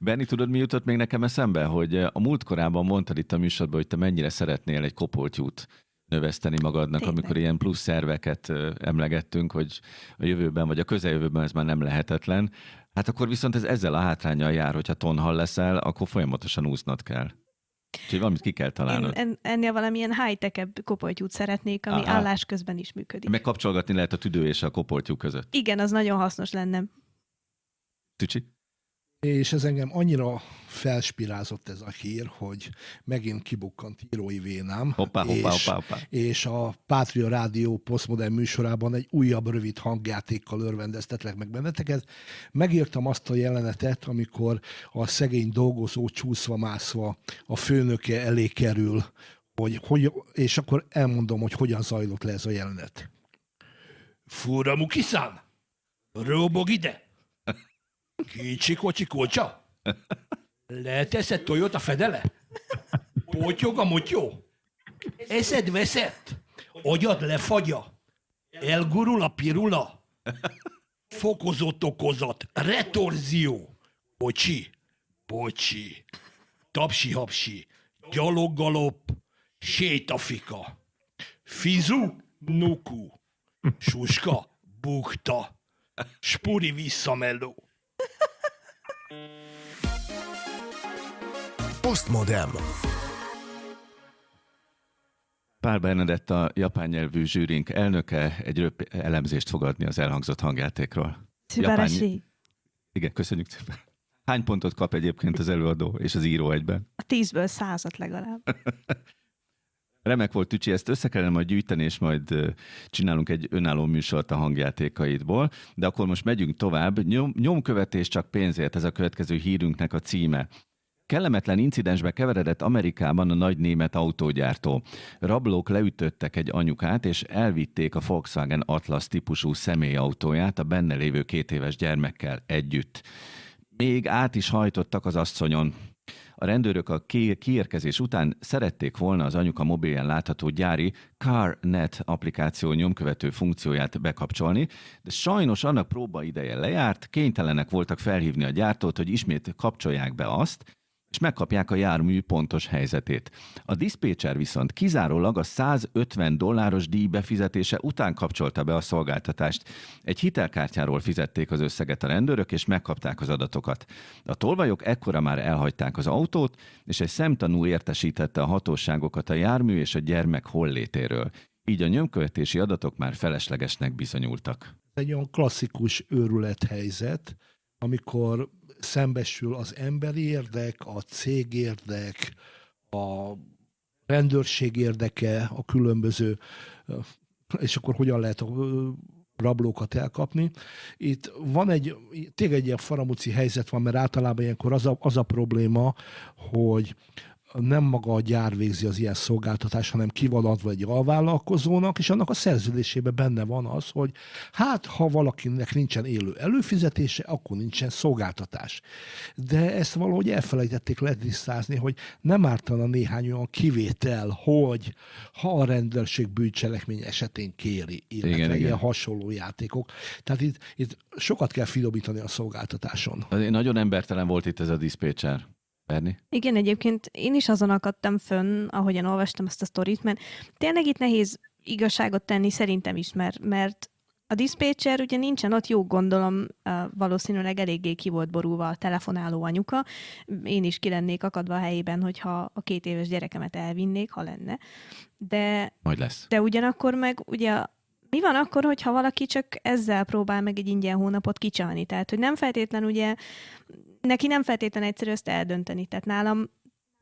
Benni, tudod, mi jutott még nekem eszembe? Hogy eh, a múltkorában mondtad itt a műsorban, hogy te mennyire szeretnél egy kopoltyút növeszteni magadnak, Tényleg. amikor ilyen plusz szerveket eh, emlegettünk, hogy a jövőben vagy a közeljövőben ez már nem lehetetlen. Hát akkor viszont ez ezzel a hátrányal jár, hogyha tonhal leszel, akkor folyamatosan úsznod kell. Úgyhogy valamit ki kell találnod. Én ennél valamilyen high-tech kopoltyút szeretnék, ami Aha. állás közben is működik. Megkapcsolgatni lehet a tüdő és a kopoltyú között. Igen, az nagyon hasznos lenne. Tücsi? És ez engem annyira felspirázott ez a hír, hogy megint kibukkant írói vénám. Hoppá, hoppá, és, hoppá, hoppá. és a Pátria Rádió posztmodern műsorában egy újabb rövid hangjátékkal örvendeztetlek meg benneteket. Megírtam azt a jelenetet, amikor a szegény dolgozó csúszva mászva a főnöke elé kerül, hogy, hogy, és akkor elmondom, hogy hogyan zajlott le ez a jelenet. Fura Mukisan! Robog ide! Kicsi kocsi kulcsa? Leteszed Toyota fedele? Potyog a motyó? Eszed veszett? Agyad lefagya? Elgurul a pirula? Fokozott okozat, retorzió. Bocsi, bocsi, tapsi-hapsi, gyaloggalop, sétafika. Fizu, nuku, suska, bukta, spuri visszameló. Postmodem. Pál Bernadett a japán nyelvű zsűrink elnöke egy röp elemzést fogadni az elhangzott hangjátékról. Japán... Igen, köszönjük szépen. Hány pontot kap egyébként az előadó és az író egyben? A tízből százat legalább. Remek volt, Tücsi, ezt össze kellene majd gyűjteni, és majd csinálunk egy önálló műsort a hangjátékaidból. De akkor most megyünk tovább. Nyom, nyomkövetés csak pénzért, ez a következő hírünknek a címe. Kellemetlen incidensbe keveredett Amerikában a nagy német autógyártó. Rablók leütöttek egy anyukát, és elvitték a Volkswagen Atlas típusú személyautóját a benne lévő két éves gyermekkel együtt. Még át is hajtottak az asszonyon. A rendőrök a kiérkezés után szerették volna az anyuka mobilján látható gyári CarNet applikáció nyomkövető funkcióját bekapcsolni, de sajnos annak próba ideje lejárt, kénytelenek voltak felhívni a gyártót, hogy ismét kapcsolják be azt, és megkapják a jármű pontos helyzetét. A diszpécser viszont kizárólag a 150 dolláros díj befizetése után kapcsolta be a szolgáltatást. Egy hitelkártyáról fizették az összeget a rendőrök, és megkapták az adatokat. A tolvajok ekkora már elhagyták az autót, és egy szemtanú értesítette a hatóságokat a jármű és a gyermek hollétéről. Így a nyomkövetési adatok már feleslegesnek bizonyultak. Egy olyan klasszikus őrülethelyzet, amikor szembesül az emberi érdek, a cég érdek, a rendőrség érdeke, a különböző, és akkor hogyan lehet a rablókat elkapni. Itt van egy, tényleg egy ilyen faramuci helyzet van, mert általában ilyenkor az a, az a probléma, hogy nem maga a gyár végzi az ilyen szolgáltatás, hanem ki van adva egy alvállalkozónak, és annak a szerződésében benne van az, hogy hát, ha valakinek nincsen élő előfizetése, akkor nincsen szolgáltatás. De ezt valahogy elfelejtették letisztázni, hogy nem ártana néhány olyan kivétel, hogy ha a rendőrség bűncselekmény esetén kéri, illetve igen, ilyen igen. hasonló játékok. Tehát itt, itt sokat kell finomítani a szolgáltatáson. Nagyon embertelen volt itt ez a diszpécser Berni? Igen, egyébként én is azon akadtam fönn, ahogyan olvastam ezt a sztorit, mert tényleg itt nehéz igazságot tenni szerintem is, mert, mert a dispatcher ugye nincsen ott, jó gondolom, valószínűleg eléggé ki volt borulva a telefonáló anyuka. Én is ki lennék akadva a helyében, hogyha a két éves gyerekemet elvinnék, ha lenne. De, Majd lesz. de ugyanakkor meg ugye mi van akkor, hogyha valaki csak ezzel próbál meg egy ingyen hónapot kicsalni? Tehát, hogy nem feltétlen ugye, neki nem feltétlen egyszerű ezt eldönteni. Tehát nálam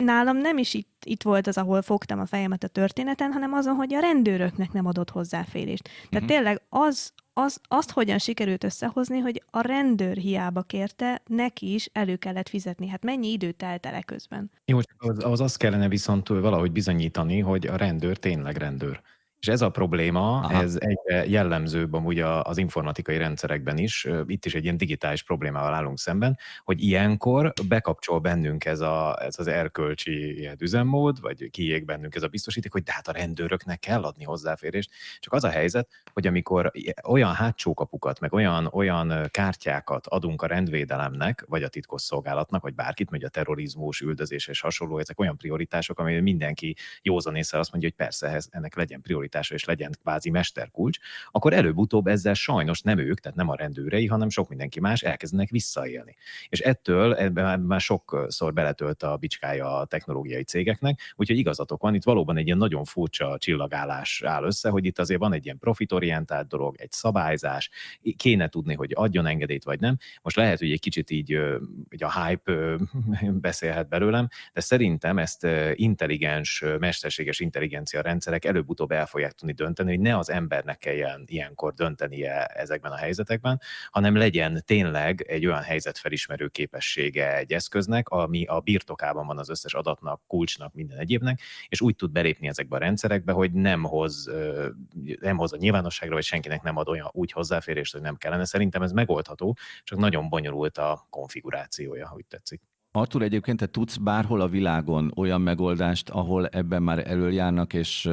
nálam nem is itt, itt volt az, ahol fogtam a fejemet a történeten, hanem azon, hogy a rendőröknek nem adott hozzáférést. Tehát uh-huh. tényleg az, az, azt hogyan sikerült összehozni, hogy a rendőr hiába kérte, neki is elő kellett fizetni. Hát mennyi idő telt el közben? Jó, az, az azt kellene viszont valahogy bizonyítani, hogy a rendőr tényleg rendőr. És ez a probléma, Aha. ez egyre jellemzőbb amúgy az informatikai rendszerekben is, itt is egy ilyen digitális problémával állunk szemben, hogy ilyenkor bekapcsol bennünk ez, a, ez az erkölcsi ilyen üzemmód, vagy kiég bennünk ez a biztosíték, hogy de hát a rendőröknek kell adni hozzáférést. Csak az a helyzet, hogy amikor olyan hátsó kapukat, meg olyan, olyan kártyákat adunk a rendvédelemnek, vagy a titkosszolgálatnak, vagy bárkit, megy a terrorizmus, üldözés és hasonló, ezek olyan prioritások, amire mindenki józan észre azt mondja, hogy persze ennek legyen prioritás prioritása és legyen kvázi mesterkulcs, akkor előbb-utóbb ezzel sajnos nem ők, tehát nem a rendőrei, hanem sok mindenki más elkezdenek visszaélni. És ettől ebben már sokszor beletölt a bicskája a technológiai cégeknek, úgyhogy igazatok van, itt valóban egy ilyen nagyon furcsa csillagállás áll össze, hogy itt azért van egy ilyen profitorientált dolog, egy szabályzás, kéne tudni, hogy adjon engedélyt vagy nem. Most lehet, hogy egy kicsit így, így a hype beszélhet belőlem, de szerintem ezt intelligens, mesterséges intelligencia rendszerek előbb-utóbb el fogják tudni dönteni, hogy ne az embernek kelljen ilyenkor döntenie ezekben a helyzetekben, hanem legyen tényleg egy olyan helyzetfelismerő képessége egy eszköznek, ami a birtokában van az összes adatnak, kulcsnak, minden egyébnek, és úgy tud belépni ezekbe a rendszerekbe, hogy nem hoz, nem hoz a nyilvánosságra, vagy senkinek nem ad olyan úgy hozzáférést, hogy nem kellene. Szerintem ez megoldható, csak nagyon bonyolult a konfigurációja, hogy tetszik. Artur, egyébként te tudsz bárhol a világon olyan megoldást, ahol ebben már előjárnak, és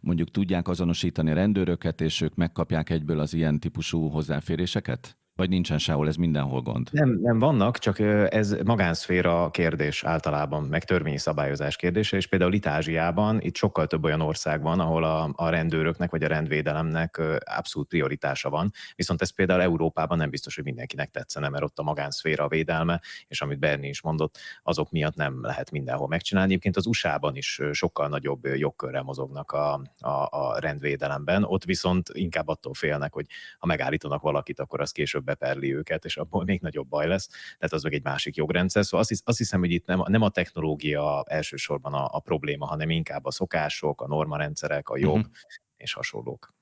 mondjuk tudják azonosítani a rendőröket, és ők megkapják egyből az ilyen típusú hozzáféréseket? Vagy nincsen sehol, ez mindenhol gond? Nem, nem vannak, csak ez magánszféra kérdés általában, meg törvényi szabályozás kérdése, és például itt Ázsiában itt sokkal több olyan ország van, ahol a, a rendőröknek vagy a rendvédelemnek abszolút prioritása van, viszont ez például Európában nem biztos, hogy mindenkinek tetszene, mert ott a magánszféra a védelme, és amit Berni is mondott, azok miatt nem lehet mindenhol megcsinálni. Egyébként az USA-ban is sokkal nagyobb jogkörrel mozognak a, a, a rendvédelemben, ott viszont inkább attól félnek, hogy ha megállítanak valakit, akkor az később beperli őket, és abból még nagyobb baj lesz. Tehát az meg egy másik jogrendszer. Szóval azt, hisz, azt hiszem, hogy itt nem, nem a technológia elsősorban a, a probléma, hanem inkább a szokások, a normarendszerek, a jog uh-huh. és hasonlók.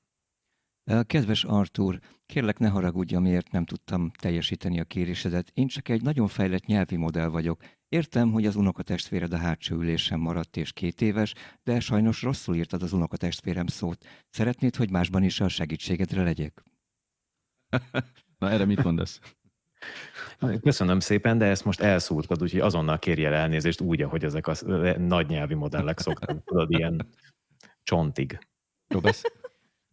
Kedves Artur, kérlek ne haragudj, amiért nem tudtam teljesíteni a kérésedet. Én csak egy nagyon fejlett nyelvi modell vagyok. Értem, hogy az unokatestvéred a hátsó ülésen maradt és két éves, de sajnos rosszul írtad az unokatestvérem szót. Szeretnéd, hogy másban is a segítségedre legyek? Na erre mit mondasz? Köszönöm szépen, de ezt most elszúrtad, úgyhogy azonnal kérje el elnézést úgy, ahogy ezek a nagy nyelvi modellek szoktak, tudod, ilyen csontig. Robesz?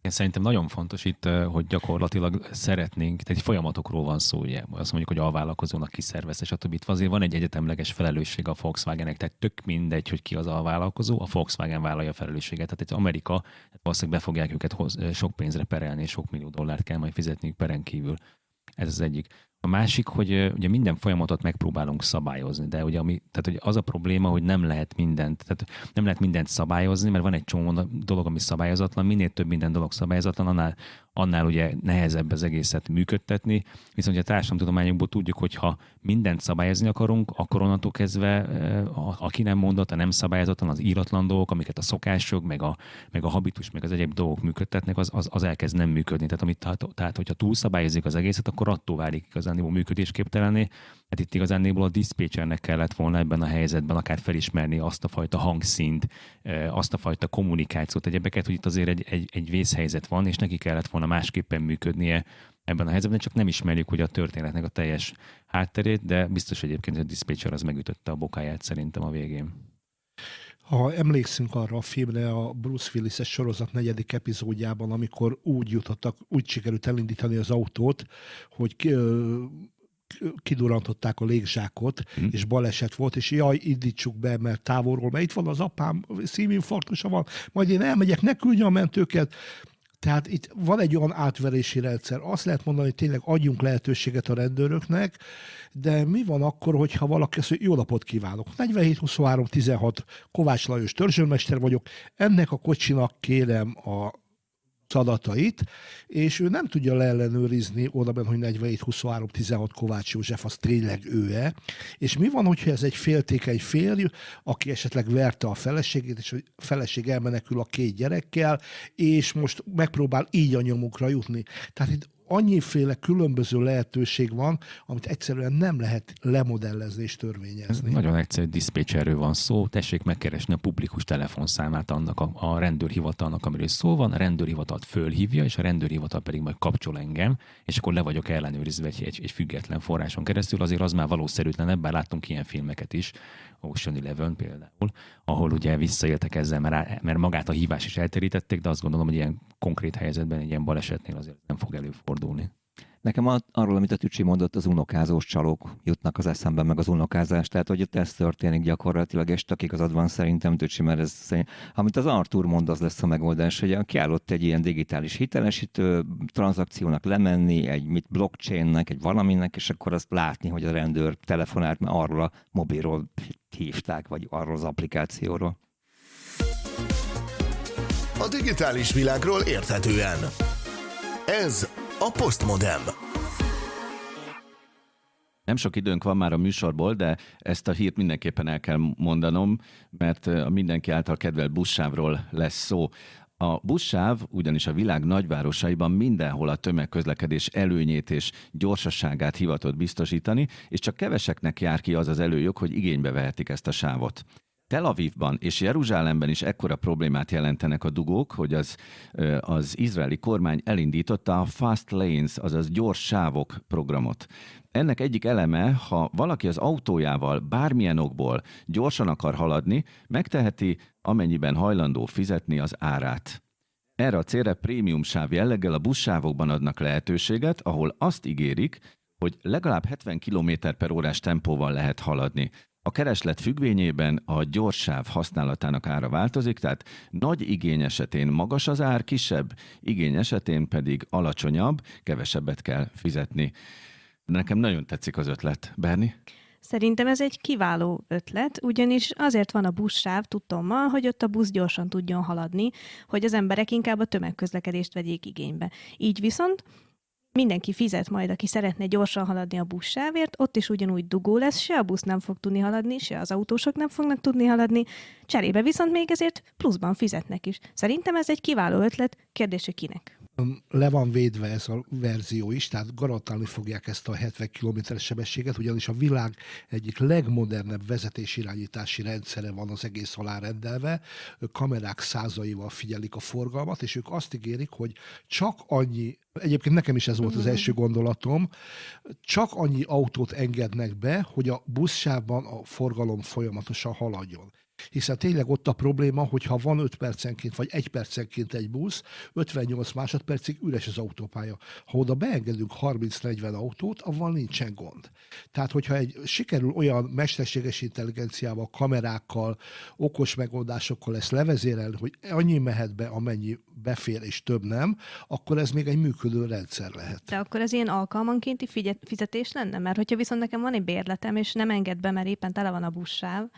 Én szerintem nagyon fontos itt, hogy gyakorlatilag szeretnénk, tehát egy folyamatokról van szó, ugye. Azt mondjuk, hogy alvállalkozónak kiszervezte, stb. Itt azért van egy egyetemleges felelősség a Volkswagenek, tehát tök mindegy, hogy ki az alvállalkozó, a Volkswagen vállalja a felelősséget. Tehát egy Amerika, valószínűleg be fogják őket hoz, sok pénzre perelni, és sok millió dollárt kell majd fizetniük peren kívül. Ez az egyik. A másik, hogy ugye minden folyamatot megpróbálunk szabályozni, de ugye ami, tehát hogy az a probléma, hogy nem lehet mindent, tehát nem lehet mindent szabályozni, mert van egy csomó dolog, ami szabályozatlan, minél több minden dolog szabályozatlan, annál annál ugye nehezebb az egészet működtetni, viszont a társadalomtudományokból tudjuk, hogy ha mindent szabályozni akarunk, akkor onnantól kezdve, eh, aki nem mondott, a nem szabályozatlan, az íratlan dolgok, amiket a szokások, meg a, meg a habitus, meg az egyéb dolgok működtetnek, az, az, az elkezd nem működni. Tehát, amit, tehát, tehát hogyha túlszabályozik az egészet, akkor attól válik igazán működésképtelenné, Hát itt igazánnéból a diszpécsernek kellett volna ebben a helyzetben akár felismerni azt a fajta hangszint, azt a fajta kommunikációt, egyebeket, hogy itt azért egy, egy, egy vészhelyzet van, és neki kellett volna másképpen működnie ebben a helyzetben, csak nem ismerjük hogy a történetnek a teljes hátterét, de biztos egyébként, hogy a diszpécser az megütötte a bokáját szerintem a végén. Ha emlékszünk arra a filmre, a Bruce Willis-es sorozat negyedik epizódjában, amikor úgy jutottak, úgy sikerült elindítani az autót, hogy kidurantották a légzsákot, hmm. és baleset volt, és jaj, indítsuk be, mert távolról, mert itt van az apám, szívinfarktusa van, majd én elmegyek, ne küldje a mentőket. Tehát itt van egy olyan átverési rendszer. Azt lehet mondani, hogy tényleg adjunk lehetőséget a rendőröknek, de mi van akkor, hogyha valaki azt mondja, jó napot kívánok. 47 23 16 Kovács Lajos törzsőmester vagyok, ennek a kocsinak kérem a adatait, és ő nem tudja leellenőrizni oda, hogy 47, 23, 16 Kovács József az tényleg ő-e, és mi van, hogyha ez egy féltékeny férj, aki esetleg verte a feleségét, és a feleség elmenekül a két gyerekkel, és most megpróbál így a nyomukra jutni. Tehát itt annyiféle különböző lehetőség van, amit egyszerűen nem lehet lemodellezni és törvényezni. Nagyon egyszerű diszpécserről van szó, tessék megkeresni a publikus telefonszámát annak a, a rendőrhivatalnak, amiről szó van, a rendőrhivatalt fölhívja, és a rendőrhivatal pedig majd kapcsol engem, és akkor le vagyok ellenőrizve egy, egy, egy független forráson keresztül, azért az már valószerűtlen, bár láttunk ilyen filmeket is, Ocean Eleven például, ahol ugye visszaéltek ezzel, mert, mert magát a hívás is elterítették, de azt gondolom, hogy ilyen konkrét helyzetben, egy ilyen balesetnél azért nem fog előfordulni. Nekem arról, amit a Tücsi mondott, az unokázós csalók jutnak az eszembe, meg az unokázás. Tehát, hogy itt ez történik gyakorlatilag, és tök igazad van szerintem Tücsi, mert ez, amit az Artur mond, az lesz a megoldás, hogy kiállott egy ilyen digitális hitelesítő tranzakciónak lemenni, egy mit blockchainnek, egy valaminek, és akkor azt látni, hogy a rendőr telefonált, mert arról a mobilról hívták, vagy arról az applikációról. A digitális világról érthetően. Ez a Postmodem. Nem sok időnk van már a műsorból, de ezt a hírt mindenképpen el kell mondanom, mert a mindenki által kedvelt buszsávról lesz szó. A buszsáv ugyanis a világ nagyvárosaiban mindenhol a tömegközlekedés előnyét és gyorsaságát hivatott biztosítani, és csak keveseknek jár ki az az előjog, hogy igénybe vehetik ezt a sávot. Tel Avivban és Jeruzsálemben is ekkora problémát jelentenek a dugók, hogy az, az izraeli kormány elindította a Fast Lanes, azaz gyors sávok programot. Ennek egyik eleme, ha valaki az autójával bármilyen okból gyorsan akar haladni, megteheti, amennyiben hajlandó fizetni az árát. Erre a célra prémium sáv jelleggel a buszsávokban adnak lehetőséget, ahol azt ígérik, hogy legalább 70 km per órás tempóval lehet haladni. A kereslet függvényében a gyorsáv használatának ára változik, tehát nagy igény esetén magas az ár, kisebb igény esetén pedig alacsonyabb, kevesebbet kell fizetni. Nekem nagyon tetszik az ötlet. Berni? Szerintem ez egy kiváló ötlet, ugyanis azért van a buszsáv, tudtommal, hogy ott a busz gyorsan tudjon haladni, hogy az emberek inkább a tömegközlekedést vegyék igénybe. Így viszont mindenki fizet majd, aki szeretne gyorsan haladni a buszsávért, ott is ugyanúgy dugó lesz, se a busz nem fog tudni haladni, se az autósok nem fognak tudni haladni, cserébe viszont még ezért pluszban fizetnek is. Szerintem ez egy kiváló ötlet, kérdés, hogy kinek le van védve ez a verzió is, tehát garantálni fogják ezt a 70 km-es sebességet, ugyanis a világ egyik legmodernebb vezetésirányítási rendszere van az egész alá rendelve, kamerák százaival figyelik a forgalmat, és ők azt ígérik, hogy csak annyi, egyébként nekem is ez volt az mhm. első gondolatom, csak annyi autót engednek be, hogy a buszsában a forgalom folyamatosan haladjon hiszen tényleg ott a probléma, hogy ha van 5 percenként vagy 1 percenként egy busz, 58 másodpercig üres az autópálya. Ha oda beengedünk 30-40 autót, avval nincsen gond. Tehát, hogyha egy sikerül olyan mesterséges intelligenciával, kamerákkal, okos megoldásokkal ezt levezérelni, hogy annyi mehet be, amennyi befér, és több nem, akkor ez még egy működő rendszer lehet. De akkor ez ilyen alkalmankénti fizetés lenne? Mert hogyha viszont nekem van egy bérletem, és nem enged be, mert éppen tele van a buszsáv,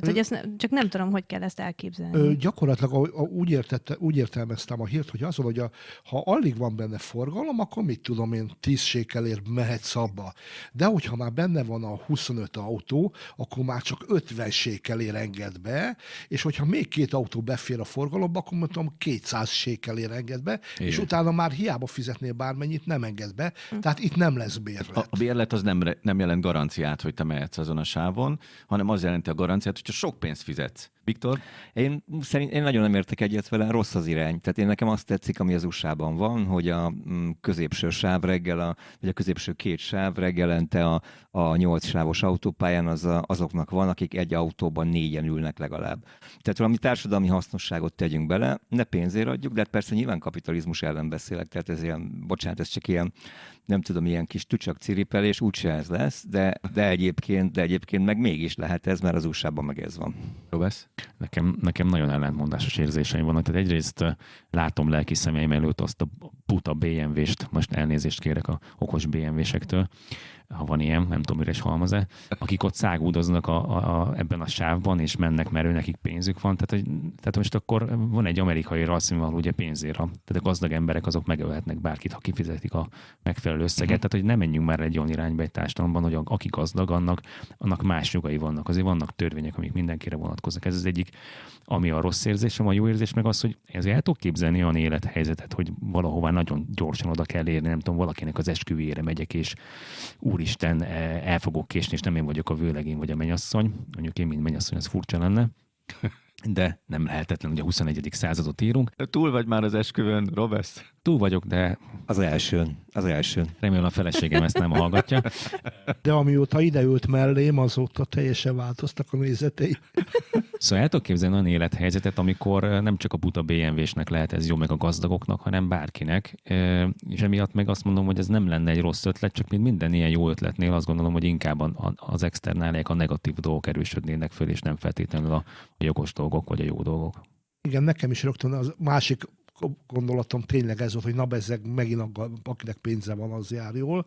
tehát, hogy ezt ne, csak nem tudom, hogy kell ezt elképzelni. Ö, gyakorlatilag a, a, úgy, értette, úgy értelmeztem a hírt, hogy azon, hogy a, ha alig van benne forgalom, akkor mit tudom én, 10 sékelért mehet szabba. De hogyha már benne van a 25 autó, akkor már csak 50 sékelér enged be, és hogyha még két autó befér a forgalomba, akkor mondtam 200 sékelér enged be, Igen. és utána már hiába fizetnél bármennyit, nem enged be. Hm. Tehát itt nem lesz bérlet. A, a bérlet az nem, nem jelent garanciát, hogy te mehetsz azon a sávon, hanem az jelenti a garanciát, hogyha sok pénzt fizetsz. Viktor? Én szerint én nagyon nem értek egyet vele, rossz az irány. Tehát én nekem azt tetszik, ami az USA-ban van, hogy a mm, középső sáv reggel, a, vagy a középső két sáv reggelente a, a nyolc sávos autópályán az a, azoknak van, akik egy autóban négyen ülnek legalább. Tehát valami társadalmi hasznosságot tegyünk bele, ne pénzért adjuk, de hát persze nyilván kapitalizmus ellen beszélek, tehát ez ilyen, bocsánat, ez csak ilyen, nem tudom, ilyen kis tücsak ciripelés, úgyse ez lesz, de, de, egyébként, de egyébként meg mégis lehet ez, mert az meg ez van. Robesz? Nekem, nekem nagyon ellentmondásos érzéseim vannak. Tehát egyrészt látom lelki szemeim előtt azt a puta BMW-st, most elnézést kérek a okos BMW-sektől, ha van ilyen, nem tudom, üres halmaz-e, akik ott szágúdoznak a, a, a, ebben a sávban, és mennek, mert ő nekik pénzük van. Tehát, hogy, tehát most akkor van egy amerikai rassz, ahol ugye pénzért, tehát a gazdag emberek azok megölhetnek bárkit, ha kifizetik a megfelelő összeget. Uh-huh. Tehát, hogy nem menjünk már egy olyan irányba egy társadalomban, hogy aki gazdag, annak, annak más jogai vannak. Azért vannak törvények, amik mindenkire vonatkoznak. Ez az egyik, ami a rossz érzésem, a jó érzés meg az, hogy ez el tudok képzelni olyan élethelyzetet, hogy valahová nagyon gyorsan oda kell érni, nem tudom, valakinek az esküvére megyek, és úristen, e, el fogok késni, és nem én vagyok a vőlegény vagy a mennyasszony. Mondjuk én, mint mennyasszony, az furcsa lenne. De nem lehetetlen, hogy a 21. századot írunk. Túl vagy már az esküvőn, Robesz? Túl vagyok, de... Az első, az első. Remélem a feleségem ezt nem hallgatja. De amióta ideült mellém, azóta teljesen változtak a nézetei. Szóval el tudok képzelni olyan élethelyzetet, amikor nem csak a buta BMW-snek lehet ez jó, meg a gazdagoknak, hanem bárkinek. És emiatt meg azt mondom, hogy ez nem lenne egy rossz ötlet, csak mint minden ilyen jó ötletnél azt gondolom, hogy inkább az externáliák, a negatív dolgok erősödnének föl, és nem feltétlenül a jogos dolgok, vagy a jó dolgok. Igen, nekem is rögtön az másik gondolatom tényleg ez volt, hogy na bezzeg megint akinek pénze van, az jár jól,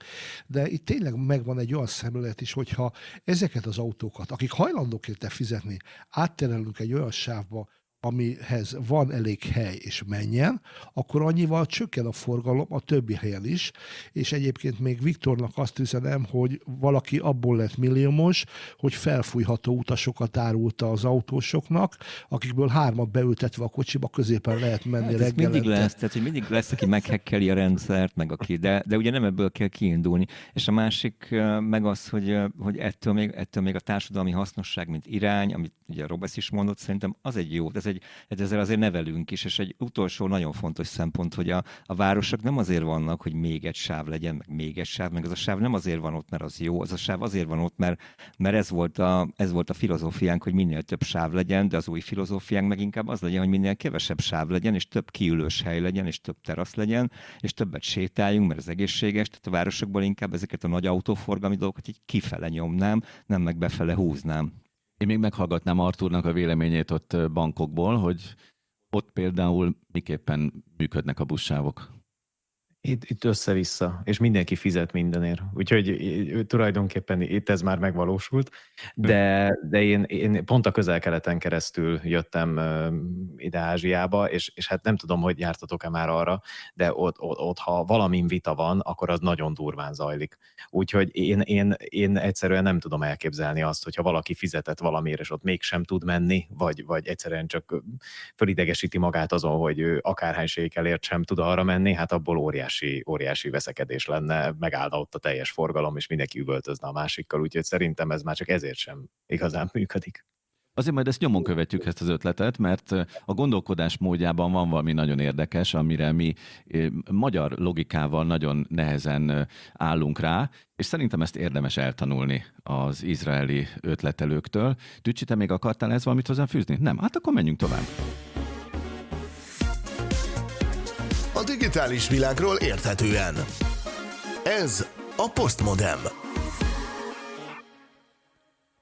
de itt tényleg megvan egy olyan szemlélet is, hogyha ezeket az autókat, akik hajlandók érte fizetni, átterelünk egy olyan sávba, amihez van elég hely és menjen, akkor annyival csökken a forgalom a többi helyen is, és egyébként még Viktornak azt üzenem, hogy valaki abból lett milliómos, hogy felfújható utasokat árulta az autósoknak, akikből hármat beültetve a kocsiba középen lehet menni hát reggel. mindig lesz, tehát hogy mindig lesz, aki meghekkeli a rendszert, meg aki, de, de ugye nem ebből kell kiindulni. És a másik meg az, hogy, hogy ettől, még, ettől még a társadalmi hasznosság, mint irány, amit ugye Robesz is mondott, szerintem az egy jó, ez egy, hát ezzel azért nevelünk is, és egy utolsó nagyon fontos szempont, hogy a, a városok nem azért vannak, hogy még egy sáv legyen, meg még egy sáv, meg az a sáv nem azért van ott, mert az jó, az a sáv azért van ott, mert, mert ez, volt a, ez volt a filozófiánk, hogy minél több sáv legyen, de az új filozófiánk meg inkább az legyen, hogy minél kevesebb sáv legyen, és több kiülős hely legyen, és több terasz legyen, és többet sétáljunk, mert ez egészséges, tehát a városokból inkább ezeket a nagy autóforgalmi dolgokat így kifele nyomnám, nem meg befele húznám. Én még meghallgatnám Arturnak a véleményét ott bankokból, hogy ott például miképpen működnek a buszsávok. Itt, itt össze-vissza, és mindenki fizet mindenért. Úgyhogy tulajdonképpen itt ez már megvalósult, de, de én, én pont a közel-keleten keresztül jöttem ide Ázsiába, és, és hát nem tudom, hogy jártatok-e már arra, de ott, ott, ott ha valamin vita van, akkor az nagyon durván zajlik. Úgyhogy én, én, én egyszerűen nem tudom elképzelni azt, hogyha valaki fizetett valamiért, és ott mégsem tud menni, vagy, vagy egyszerűen csak fölidegesíti magát azon, hogy ő akárhány elért sem tud arra menni, hát abból óriási óriási, óriási veszekedés lenne, megállna ott a teljes forgalom, és mindenki üvöltözne a másikkal, úgyhogy szerintem ez már csak ezért sem igazán működik. Azért majd ezt nyomon követjük ezt az ötletet, mert a gondolkodás módjában van valami nagyon érdekes, amire mi magyar logikával nagyon nehezen állunk rá, és szerintem ezt érdemes eltanulni az izraeli ötletelőktől. Tücsi, te még akartál ez valamit hozzáfűzni? Nem? Hát akkor menjünk tovább. Digitális világról érthetően. Ez a Postmodem.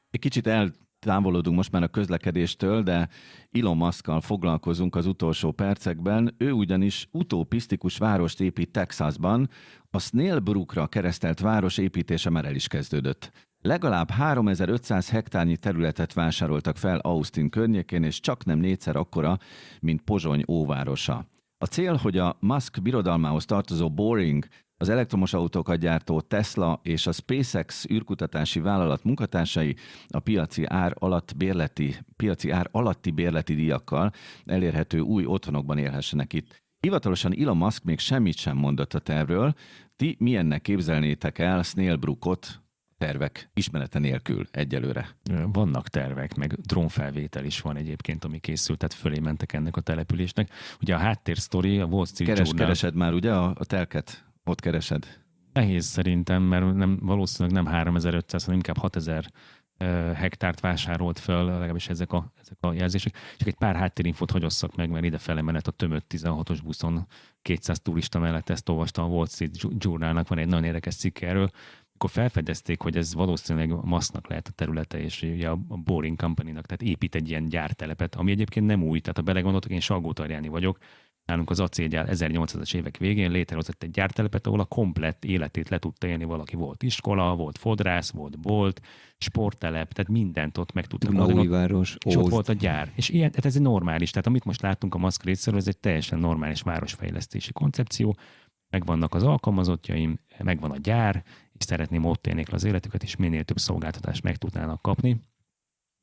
Egy kicsit eltávolodunk most már a közlekedéstől, de Elon musk foglalkozunk az utolsó percekben. Ő ugyanis utopisztikus várost épít Texasban, a Snailbrookra keresztelt város építése már el is kezdődött. Legalább 3500 hektárnyi területet vásároltak fel Austin környékén, és csak nem négyszer akkora, mint Pozsony óvárosa. A cél, hogy a Musk birodalmához tartozó Boring, az elektromos autókat gyártó Tesla és a SpaceX űrkutatási vállalat munkatársai a piaci ár, alatt bérleti, piaci ár alatti bérleti díjakkal elérhető új otthonokban élhessenek itt. Hivatalosan Elon Musk még semmit sem mondott a tervről. Ti milyennek képzelnétek el Snailbrookot tervek ismerete nélkül egyelőre. Vannak tervek, meg drónfelvétel is van egyébként, ami készült, tehát fölé mentek ennek a településnek. Ugye a háttérsztori, a Wall Street Keres, Journal... keresed már ugye a, a telket? Ott keresed? Nehéz szerintem, mert nem, valószínűleg nem 3500, hanem inkább 6000 hektárt vásárolt föl, legalábbis ezek a, ezek a jelzések. Csak egy pár háttérinfot hagyosszak meg, mert ide menet a tömött 16-os buszon 200 turista mellett ezt olvastam a Wall Street Journalnak, van egy nagyon érdekes cikk erről, akkor felfedezték, hogy ez valószínűleg a masznak lehet a területe, és ugye a Boring Company-nak, tehát épít egy ilyen gyártelepet, ami egyébként nem új, tehát ha belegondoltok, én Salgó vagyok, Nálunk az acélgyár 1800-as évek végén létrehozott egy gyártelepet, ahol a komplett életét le tudta élni valaki. Volt iskola, volt fodrász, volt bolt, sporttelep, tehát mindent ott meg tudtak Dunaújváros, És ott volt a gyár. És ilyen, tehát ez egy normális, tehát amit most látunk a maszk részéről, ez egy teljesen normális városfejlesztési koncepció. Megvannak az alkalmazottjaim, megvan a gyár, és szeretném ott élnék az életüket, és minél több szolgáltatást meg tudnának kapni.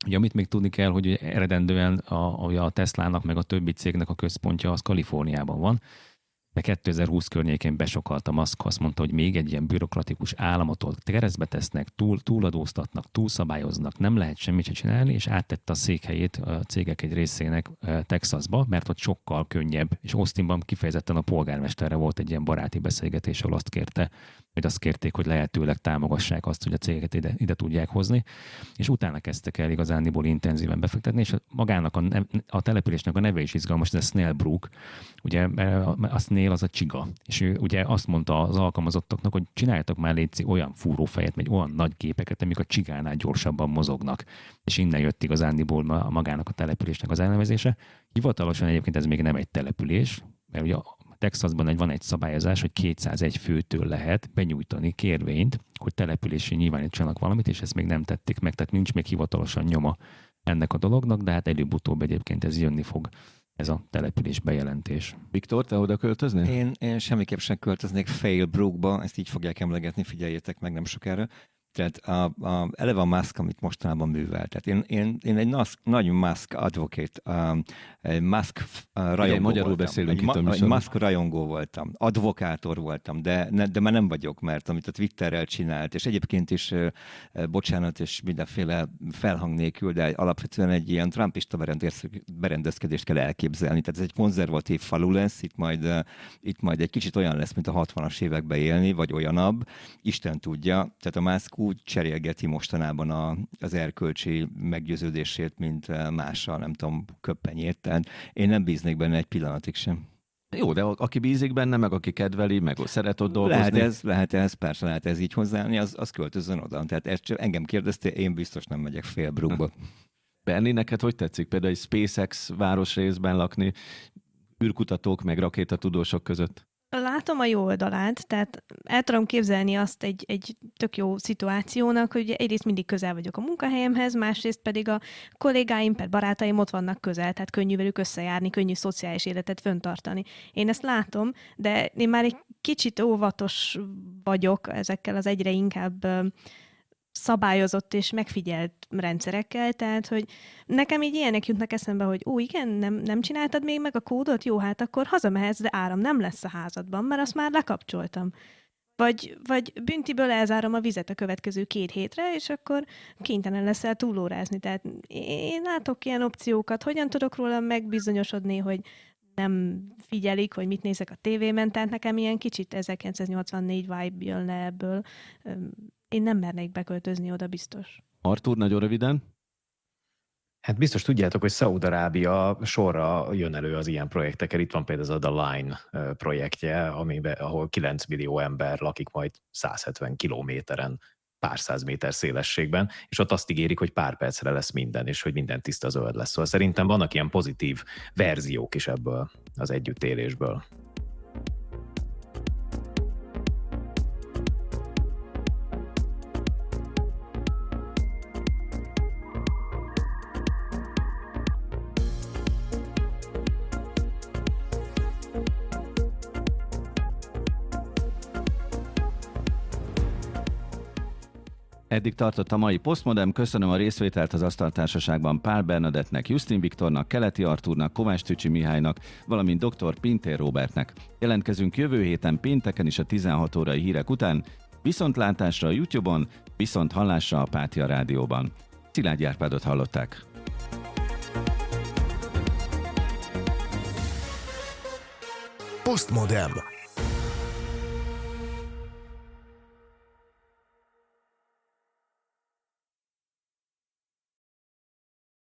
Ugye, amit még tudni kell, hogy eredendően a, a Teslának meg a többi cégnek a központja az Kaliforniában van, de 2020 környékén besokalta Musk, azt mondta, hogy még egy ilyen bürokratikus államotól keresztbe tesznek, túl, túladóztatnak, túlszabályoznak, nem lehet semmit sem csinálni, és áttette a székhelyét a cégek egy részének Texasba, mert ott sokkal könnyebb, és Austinban kifejezetten a polgármesterre volt egy ilyen baráti beszélgetés, ahol azt kérte, hogy azt kérték, hogy lehetőleg támogassák azt, hogy a cégeket ide, ide tudják hozni, és utána kezdtek el igazániból intenzíven befektetni, és magának a, a településnek a neve is izgalmas, ez a Snellbrook, ugye a Snail az a csiga, és ő ugye azt mondta az alkalmazottoknak, hogy csináljatok már létszi olyan fúrófejet, vagy olyan nagy gépeket, amik a csigánál gyorsabban mozognak, és innen jött igazániból magának a településnek az elnevezése. Hivatalosan egyébként ez még nem egy település, mert ugye Texasban egy, van egy szabályozás, hogy 201 főtől lehet benyújtani kérvényt, hogy települési nyilvánítsanak valamit, és ezt még nem tették meg, tehát nincs még hivatalosan nyoma ennek a dolognak, de hát előbb-utóbb egyébként ez jönni fog ez a település bejelentés. Viktor, te oda költöznél? Én, én semmiképp sem költöznék Failbrookba, ezt így fogják emlegetni, figyeljétek meg nem sokára. Tehát a, a, eleve a Musk, amit mostanában művel. Tehát én, én, én egy nasz, nagy Musk advocate, um, egy Musk uh, rajongó Igen, magyarul voltam. beszélünk egy, itt ma, egy Musk rajongó voltam, advokátor voltam, de, ne, de már nem vagyok, mert amit a Twitterrel csinált, és egyébként is, bocsánat, és mindenféle felhang nélkül, de alapvetően egy ilyen trumpista berendezkedést kell elképzelni. Tehát ez egy konzervatív falu lesz, itt majd, itt majd egy kicsit olyan lesz, mint a 60-as években élni, vagy olyanabb. Isten tudja. Tehát a Musk úgy cserélgeti mostanában a, az erkölcsi meggyőződését, mint eh, mással, nem tudom, köppenyét. Tehát én nem bíznék benne egy pillanatig sem. Jó, de aki bízik benne, meg aki kedveli, meg szeret ott dolgozni. Lehet ez, lehet ez, persze lehet ez így hozzáállni, az, az költözön oda. Tehát ezt csak engem kérdezte, én biztos nem megyek félbrukba. Berni, neked hogy tetszik például egy SpaceX városrészben lakni, űrkutatók meg rakétatudósok között? Látom a jó oldalát, tehát el tudom képzelni azt egy, egy tök jó szituációnak, hogy egyrészt mindig közel vagyok a munkahelyemhez, másrészt pedig a kollégáim, per barátaim ott vannak közel, tehát könnyű velük összejárni, könnyű szociális életet föntartani. Én ezt látom, de én már egy kicsit óvatos vagyok ezekkel az egyre inkább szabályozott és megfigyelt rendszerekkel, tehát, hogy nekem így ilyenek jutnak eszembe, hogy ó, igen, nem, nem csináltad még meg a kódot, jó, hát akkor hazamehetsz, de áram nem lesz a házadban, mert azt már lekapcsoltam. Vagy, vagy büntiből elzárom a vizet a következő két hétre, és akkor kénytelen leszel túlórázni. Tehát én látok ilyen opciókat, hogyan tudok róla megbizonyosodni, hogy nem figyelik, hogy mit nézek a tévében, tehát nekem ilyen kicsit 1984 vibe jön le ebből én nem mernék beköltözni oda biztos. Artur, nagyon röviden. Hát biztos tudjátok, hogy Szaúd-Arábia sorra jön elő az ilyen projektekkel. Itt van például az a The Line projektje, amiben, ahol 9 millió ember lakik majd 170 kilométeren pár száz méter szélességben, és ott azt ígérik, hogy pár percre lesz minden, és hogy minden tiszta zöld lesz. Szóval szerintem vannak ilyen pozitív verziók is ebből az együttélésből. Eddig tartott a mai Postmodem. Köszönöm a részvételt az Asztaltársaságban Pál Bernadettnek, Justin Viktornak, Keleti Artúrnak, Kovács Tücsi Mihálynak, valamint dr. Pintér Robertnek. Jelentkezünk jövő héten pénteken is a 16 órai hírek után. Viszontlátásra a YouTube-on, viszont hallásra a Pátia Rádióban. Szilágy Árpádot hallották. Postmodem.